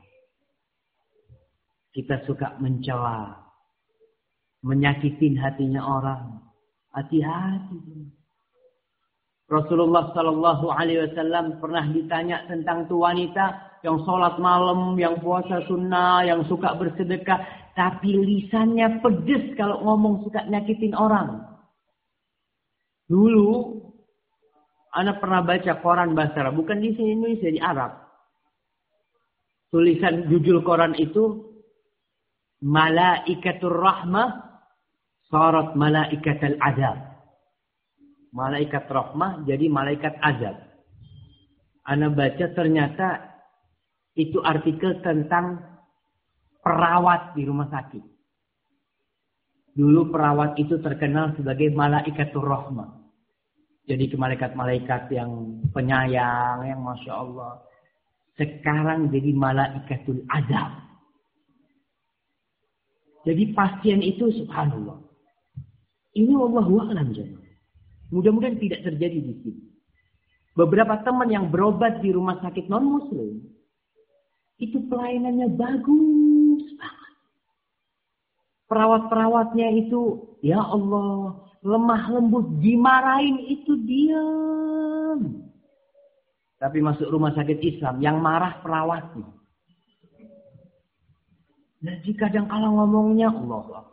Kita suka mencela. Menyakitin hatinya orang. Hati-hati. Rasulullah Sallallahu Alaihi Wasallam pernah ditanya tentang tu wanita yang sholat malam, yang puasa sunnah, yang suka bersedekah, tapi lisannya pedes kalau ngomong suka nyakitin orang. Dulu, anak pernah baca koran bahasa Arab, bukan di sini Indonesia di Arab. Tulisan judul koran itu Malaikatur Rahmah Sarat Malaikatul Adab malaikat rahmah jadi malaikat azab. Anda baca ternyata itu artikel tentang perawat di rumah sakit. Dulu perawat itu terkenal sebagai malaikat rahmah. Jadi malaikat-malaikat yang penyayang, yang Masya Allah. Sekarang jadi malaikatul azab. Jadi pasien itu subhanallah. Ini Allah alam jadi. Mudah-mudahan tidak terjadi di sini. Beberapa teman yang berobat di rumah sakit non-muslim, itu pelayanannya bagus banget. Perawat-perawatnya itu, ya Allah, lemah lembut, dimarahin itu diam. Tapi masuk rumah sakit Islam, yang marah perawatnya. Jadi kadang kala ngomongnya Allah.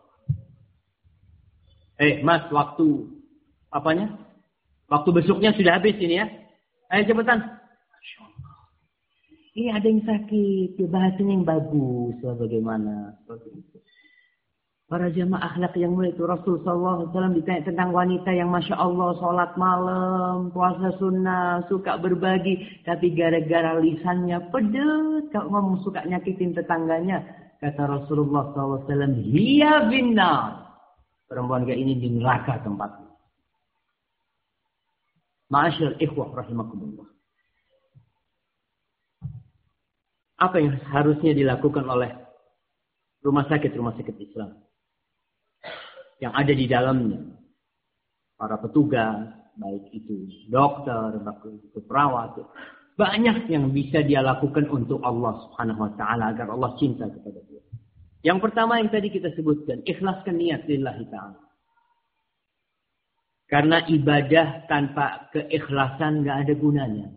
Eh mas, waktu apanya? Waktu besoknya sudah habis ini ya. Ayo cepetan. Ini ada yang sakit, ya bahasanya yang bagus, bagaimana? Para jamaah akhlak yang mulia itu Rasul SAW ditanya tentang wanita yang Masya Allah sholat malam, puasa sunnah, suka berbagi. Tapi gara-gara lisannya pedes, kalau ngomong suka nyakitin tetangganya. Kata Rasulullah SAW, Hiya binna. Perempuan kayak ini di neraka tempatnya. Ma'asyil ikhwah rahimakumullah. Apa yang harusnya dilakukan oleh rumah sakit-rumah sakit Islam? Yang ada di dalamnya. Para petugas, baik itu dokter, baik itu perawat. Banyak yang bisa dia lakukan untuk Allah subhanahu wa ta'ala agar Allah cinta kepada dia. Yang pertama yang tadi kita sebutkan, ikhlaskan niat lillahi ta'ala. Karena ibadah tanpa keikhlasan nggak ada gunanya.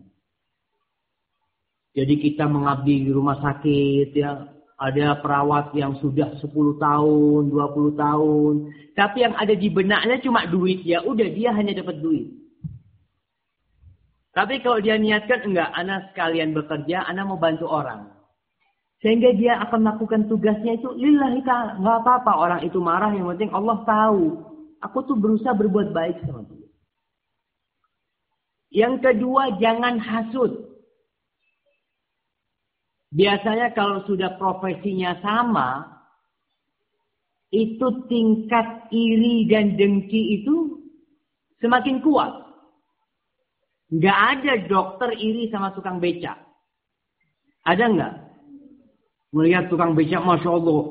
Jadi kita mengabdi di rumah sakit ya, ada perawat yang sudah 10 tahun, 20 tahun, tapi yang ada di benaknya cuma duit ya, udah dia hanya dapat duit. Tapi kalau dia niatkan enggak, anak sekalian bekerja, anak mau bantu orang. Sehingga dia akan melakukan tugasnya itu lillahi ta'ala. Enggak apa-apa orang itu marah, yang penting Allah tahu. Aku tuh berusaha berbuat baik sama dia. Yang kedua, jangan hasut. Biasanya kalau sudah profesinya sama, itu tingkat iri dan dengki itu semakin kuat. Nggak ada dokter iri sama tukang becak. Ada nggak? Melihat tukang becak, Masya Allah.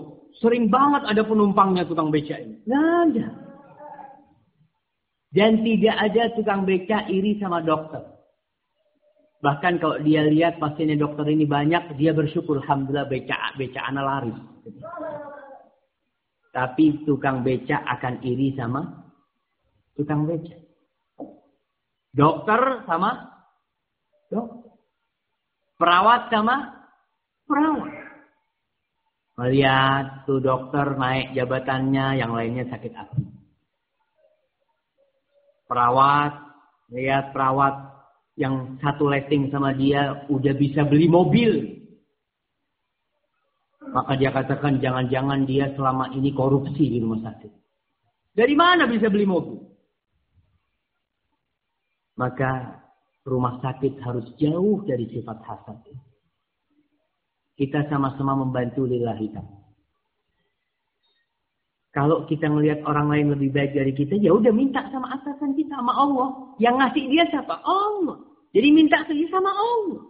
Sering banget ada penumpangnya tukang becak ini. Nggak ada. Dan tidak ada tukang beca iri sama dokter. Bahkan kalau dia lihat pasiennya dokter ini banyak, dia bersyukur. Alhamdulillah beca, beca anak laris. Tapi tukang beca akan iri sama tukang beca. Dokter sama dokter. Perawat sama perawat. Melihat tuh dokter naik jabatannya, yang lainnya sakit hati perawat, lihat perawat yang satu letting sama dia udah bisa beli mobil. Maka dia katakan jangan-jangan dia selama ini korupsi di rumah sakit. Dari mana bisa beli mobil? Maka rumah sakit harus jauh dari sifat hasad. Kita sama-sama membantu lillahi ta'ala. Kalau kita melihat orang lain lebih baik dari kita, ya udah minta sama atasan kita, sama Allah. Yang ngasih dia siapa? Allah. Jadi minta saja sama Allah.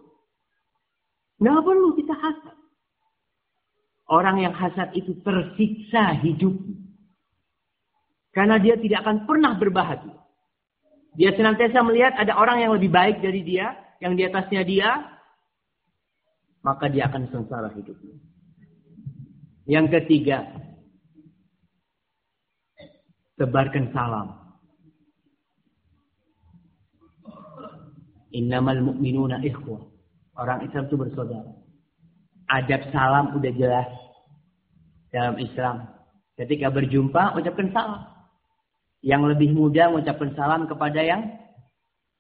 Nggak perlu kita hasad. Orang yang hasad itu tersiksa hidup. Karena dia tidak akan pernah berbahagia. Dia senantiasa melihat ada orang yang lebih baik dari dia, yang di atasnya dia, maka dia akan sengsara hidupnya. Yang ketiga, Sebarkan salam. Innamal mu'minuna ikhwah. Orang Islam itu bersaudara. Adab salam udah jelas dalam Islam. Ketika berjumpa, ucapkan salam. Yang lebih muda mengucapkan salam kepada yang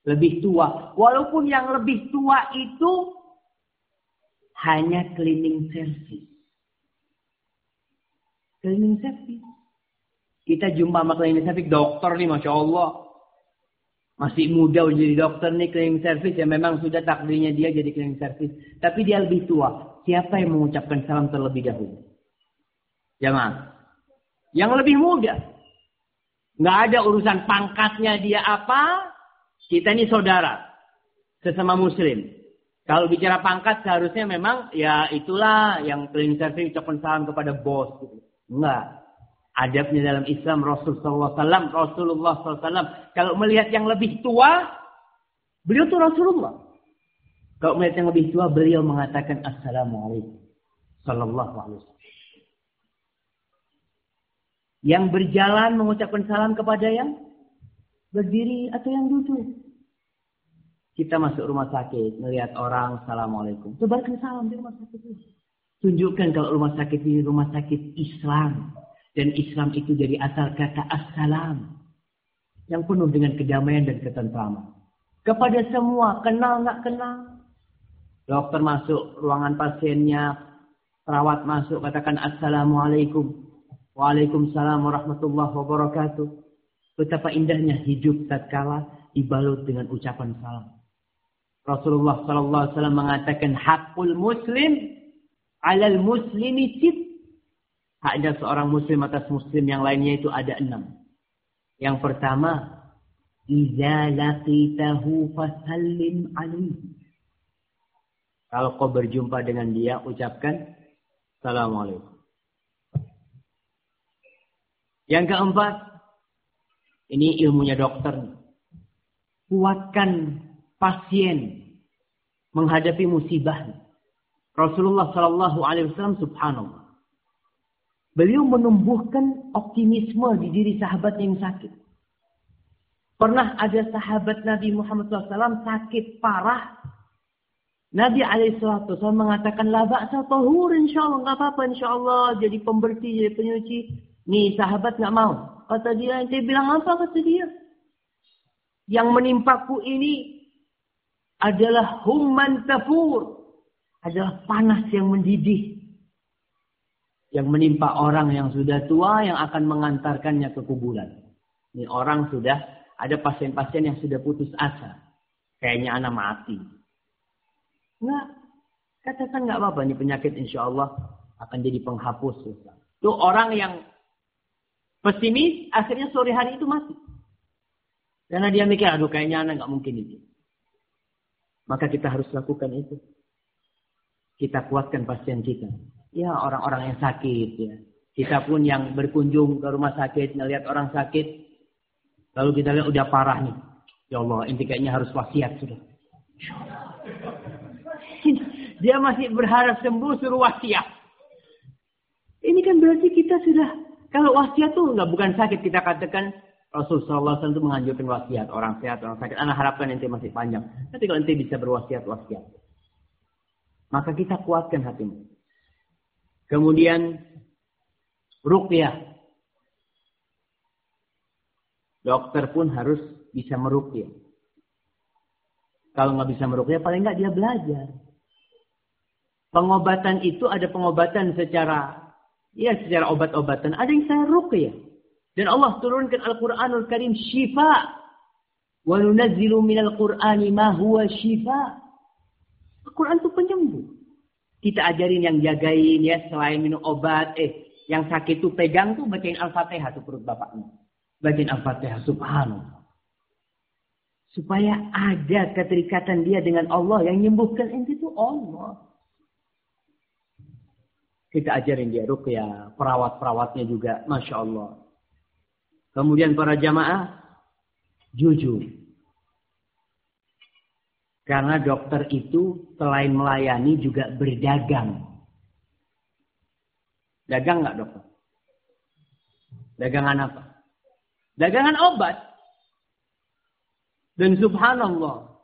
lebih tua. Walaupun yang lebih tua itu hanya cleaning service. Cleaning service. Kita jumpa sama klinik service dokter nih, Masya Allah. Masih muda udah jadi dokter nih cleaning service ya memang sudah takdirnya dia jadi cleaning service. Tapi dia lebih tua. Siapa yang mengucapkan salam terlebih dahulu? Jangan. Yang lebih muda. Nggak ada urusan pangkatnya dia apa. Kita ini saudara. Sesama muslim. Kalau bicara pangkat seharusnya memang ya itulah yang cleaning service ucapkan salam kepada bos. Gitu. Enggak adabnya dalam Islam Rasulullah SAW, Rasulullah SAW. Kalau melihat yang lebih tua, beliau itu Rasulullah. Kalau melihat yang lebih tua, beliau mengatakan Assalamualaikum. Sallallahu alaihi wasallam. Yang berjalan mengucapkan salam kepada yang berdiri atau yang duduk. Kita masuk rumah sakit, melihat orang, Assalamualaikum. Sebarkan salam di rumah sakit ini. Tunjukkan kalau rumah sakit ini rumah sakit Islam. Dan Islam itu dari asal kata assalam. yang penuh dengan kedamaian dan ketentraman. Kepada semua, kenal nggak kenal. Dokter masuk ruangan pasiennya, perawat masuk katakan Assalamualaikum. Waalaikumsalam warahmatullahi wabarakatuh. Betapa indahnya hidup tatkala dibalut dengan ucapan salam. Rasulullah wasallam mengatakan hakul muslim alal muslimi sit. Haknya seorang muslim atas muslim yang lainnya itu ada enam. Yang pertama, Iza laqitahu fasallim alaihi. Kalau kau berjumpa dengan dia, ucapkan Assalamualaikum. Yang keempat, ini ilmunya dokter. Kuatkan pasien menghadapi musibah. Rasulullah Shallallahu Alaihi Wasallam Subhanallah. Beliau menumbuhkan optimisme di diri sahabat yang sakit. Pernah ada sahabat Nabi Muhammad SAW sakit parah. Nabi SAW mengatakan, La ba'sa tahur insyaAllah. Nggak apa-apa insyaAllah. Jadi pembersih, jadi penyuci. Nih sahabat nggak mau. Kata dia, dia bilang apa kata dia? Yang menimpaku ini adalah humman tafur. Adalah panas yang mendidih. Yang menimpa orang yang sudah tua yang akan mengantarkannya ke kuburan. Ini orang sudah, ada pasien-pasien yang sudah putus asa. Kayaknya anak mati. Enggak. Katakan enggak apa-apa. Ini penyakit insya Allah akan jadi penghapus. Itu orang yang pesimis, akhirnya sore hari itu mati. Karena dia mikir, aduh kayaknya anak nggak mungkin itu. Maka kita harus lakukan itu. Kita kuatkan pasien kita. Ya orang-orang yang sakit ya. Kita pun yang berkunjung ke rumah sakit, ngelihat orang sakit. Lalu kita lihat udah parah nih. Ya Allah, ini kayaknya harus wasiat sudah. Dia masih berharap sembuh suruh wasiat. Ini kan berarti kita sudah, kalau wasiat tuh nggak bukan sakit. Kita katakan Rasulullah SAW itu menganjurkan wasiat. Orang sehat, orang sakit. Anak harapkan ente masih panjang. Tapi kalau ente bisa berwasiat, wasiat. Maka kita kuatkan hatimu. Kemudian, ruqyah. Dokter pun harus bisa meruqyah. Kalau nggak bisa meruqyah, paling nggak dia belajar. Pengobatan itu ada pengobatan secara, ya secara obat-obatan. Ada yang saya ruqyah. Dan Allah turunkan Al-Quranul Karim syifa. Wa nunazzilu minal Qur'ani ma huwa syifa. Al-Quran itu penyembuh. Kita ajarin yang jagain ya selain minum obat. Eh, yang sakit itu pegang tuh bacain Al-Fatihah tuh perut bapaknya. Bacain Al-Fatihah subhanallah. Supaya ada keterikatan dia dengan Allah yang menyembuhkan itu Allah. Kita ajarin dia rukyah, perawat-perawatnya juga, Masya Allah. Kemudian para jamaah jujur. Karena dokter itu selain melayani juga berdagang. Dagang nggak dokter? Dagangan apa? Dagangan obat. Dan subhanallah.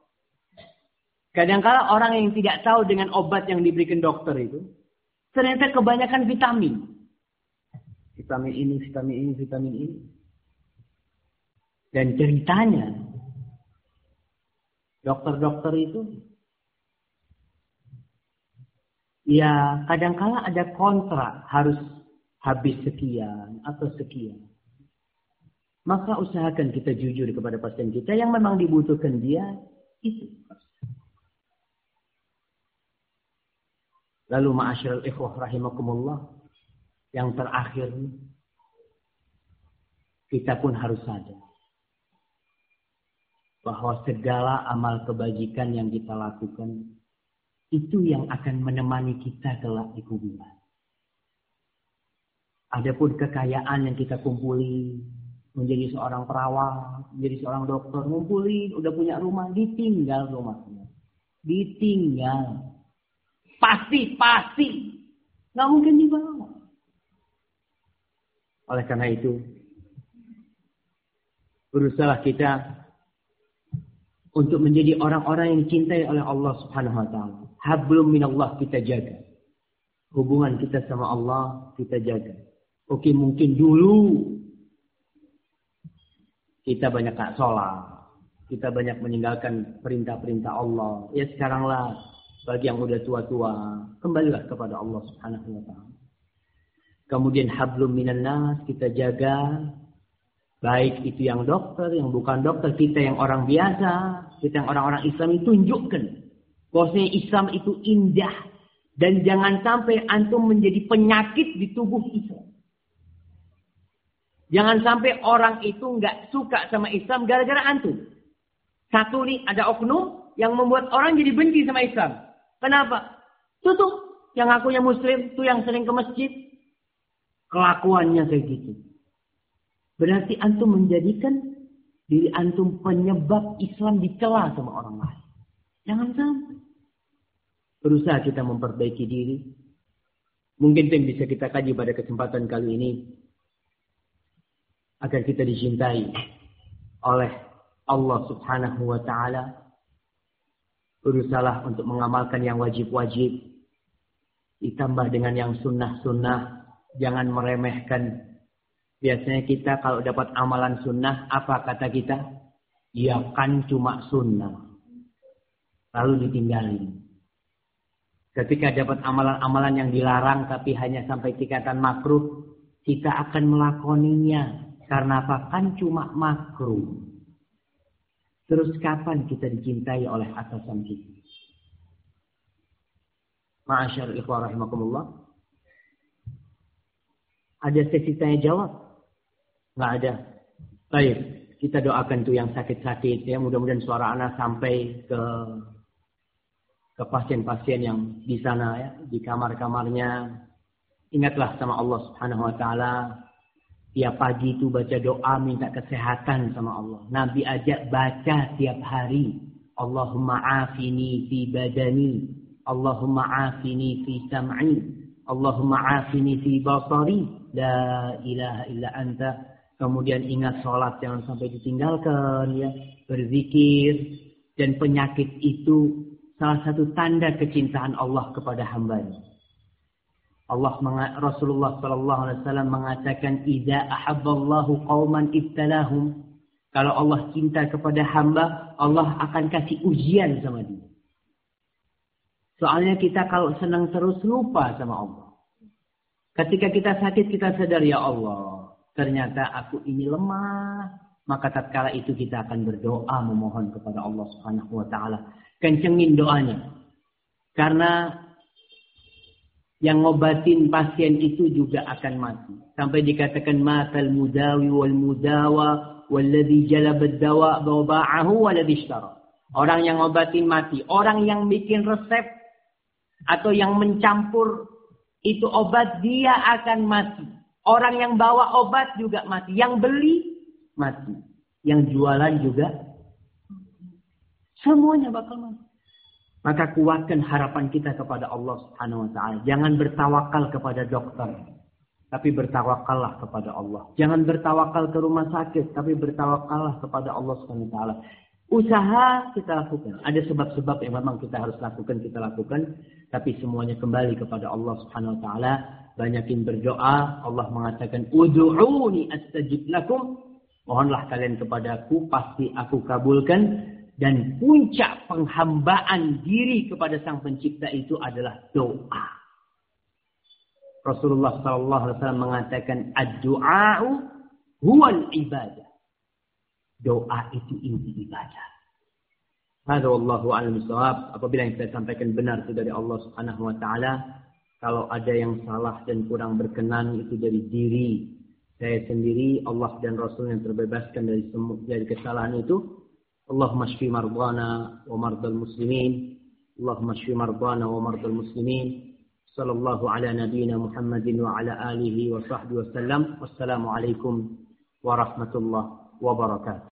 Kadangkala orang yang tidak tahu dengan obat yang diberikan dokter itu. Ternyata kebanyakan vitamin. Vitamin ini, vitamin ini, vitamin ini. Dan ceritanya, dokter-dokter itu, ya kadangkala ada kontrak harus habis sekian atau sekian. Maka usahakan kita jujur kepada pasien kita yang memang dibutuhkan dia itu. Lalu ma'asyiral ikhwah rahimakumullah yang terakhir kita pun harus sadar bahwa segala amal kebajikan yang kita lakukan itu yang akan menemani kita kelak di kuburan. Adapun kekayaan yang kita kumpuli menjadi seorang perawat, menjadi seorang dokter, ngumpulin, udah punya rumah, ditinggal rumahnya. Ditinggal. Pasti, pasti. Nggak mungkin dibawa. Oleh karena itu, berusaha kita untuk menjadi orang-orang yang dicintai oleh Allah Subhanahu wa taala. Hablum minallah kita jaga. Hubungan kita sama Allah kita jaga. Oke, mungkin dulu Kita banyak tak sholat. Kita banyak meninggalkan perintah-perintah Allah. Ya sekaranglah bagi yang udah tua-tua, kembalilah kepada Allah Subhanahu wa taala. Kemudian hablum minan nas kita jaga baik itu yang dokter, yang bukan dokter, kita yang orang biasa, kita yang orang-orang Islam itu tunjukkan bahwasanya Islam itu indah dan jangan sampai antum menjadi penyakit di tubuh Islam. Jangan sampai orang itu nggak suka sama Islam gara-gara antum. Satu nih ada oknum yang membuat orang jadi benci sama Islam. Kenapa? Tuh tuh yang akunya muslim, tuh yang sering ke masjid. Kelakuannya kayak gitu. Berarti antum menjadikan diri antum penyebab Islam dicela sama orang lain. Jangan sampai. Berusaha kita memperbaiki diri. Mungkin itu yang bisa kita kaji pada kesempatan kali ini agar kita dicintai oleh Allah Subhanahu wa taala. Berusaha untuk mengamalkan yang wajib-wajib ditambah dengan yang sunnah-sunnah. Jangan meremehkan. Biasanya kita kalau dapat amalan sunnah, apa kata kita? Ya kan cuma sunnah. Lalu ditinggalin. Ketika dapat amalan-amalan yang dilarang tapi hanya sampai tingkatan makruh, kita akan melakoninya karena apa? Kan cuma makruh. Terus kapan kita dicintai oleh atasan kita? Ma'asyar ikhwah rahimakumullah. Ada sesi tanya jawab? Nggak ada. Baik, kita doakan tuh yang sakit-sakit ya. Mudah-mudahan suara anak sampai ke ke pasien-pasien yang di sana ya, di kamar-kamarnya. Ingatlah sama Allah Subhanahu wa taala Tiap pagi itu baca doa minta kesehatan sama Allah. Nabi ajak baca tiap hari. Allahumma afini fi badani. Allahumma afini fi sam'i. Allahumma afini fi basari. La ilaha illa anta. Kemudian ingat sholat jangan sampai ditinggalkan ya. Berzikir. Dan penyakit itu salah satu tanda kecintaan Allah kepada hambanya. Allah Rasulullah sallallahu alaihi wasallam mengatakan idza ahabballahu qauman ibtalahum kalau Allah cinta kepada hamba Allah akan kasih ujian sama dia soalnya kita kalau senang terus lupa sama Allah ketika kita sakit kita sadar ya Allah ternyata aku ini lemah maka tatkala itu kita akan berdoa memohon kepada Allah Subhanahu wa taala kencengin doanya karena yang ngobatin pasien itu juga akan mati. Sampai dikatakan matal mudawi wal mudawa walladhi jalabad dawa ba'ahu waladhi ishtara. Orang yang ngobatin mati. Orang yang bikin resep atau yang mencampur itu obat dia akan mati. Orang yang bawa obat juga mati. Yang beli mati. Yang jualan juga semuanya bakal mati. Maka kuatkan harapan kita kepada Allah Subhanahu wa taala. Jangan bertawakal kepada dokter, tapi bertawakallah kepada Allah. Jangan bertawakal ke rumah sakit, tapi bertawakallah kepada Allah Subhanahu wa taala. Usaha kita lakukan. Ada sebab-sebab yang memang kita harus lakukan, kita lakukan. Tapi semuanya kembali kepada Allah subhanahu wa ta'ala. Banyakin berdoa. Allah mengatakan, Udu'uni astajib lakum. Mohonlah kalian kepadaku, pasti aku kabulkan dan puncak penghambaan diri kepada Sang Pencipta itu adalah doa. Rasulullah SAW mengatakan, Ad-du'a'u huwal ibadah. Doa itu inti ibadah. Hadza wallahu a'lam bishawab. Apabila yang saya sampaikan benar itu dari Allah Subhanahu wa taala, kalau ada yang salah dan kurang berkenan itu dari diri saya sendiri, Allah dan Rasul yang terbebaskan dari semua dari kesalahan itu. Allahumma shfi mardana wa mardal muslimin. Allahumma shfi mardana wa mardal muslimin. Sallallahu ala nabiyyina Muhammadin wa ala alihi wa sahbihi wasallam. Wassalamualaikum warahmatullahi wabarakatuh.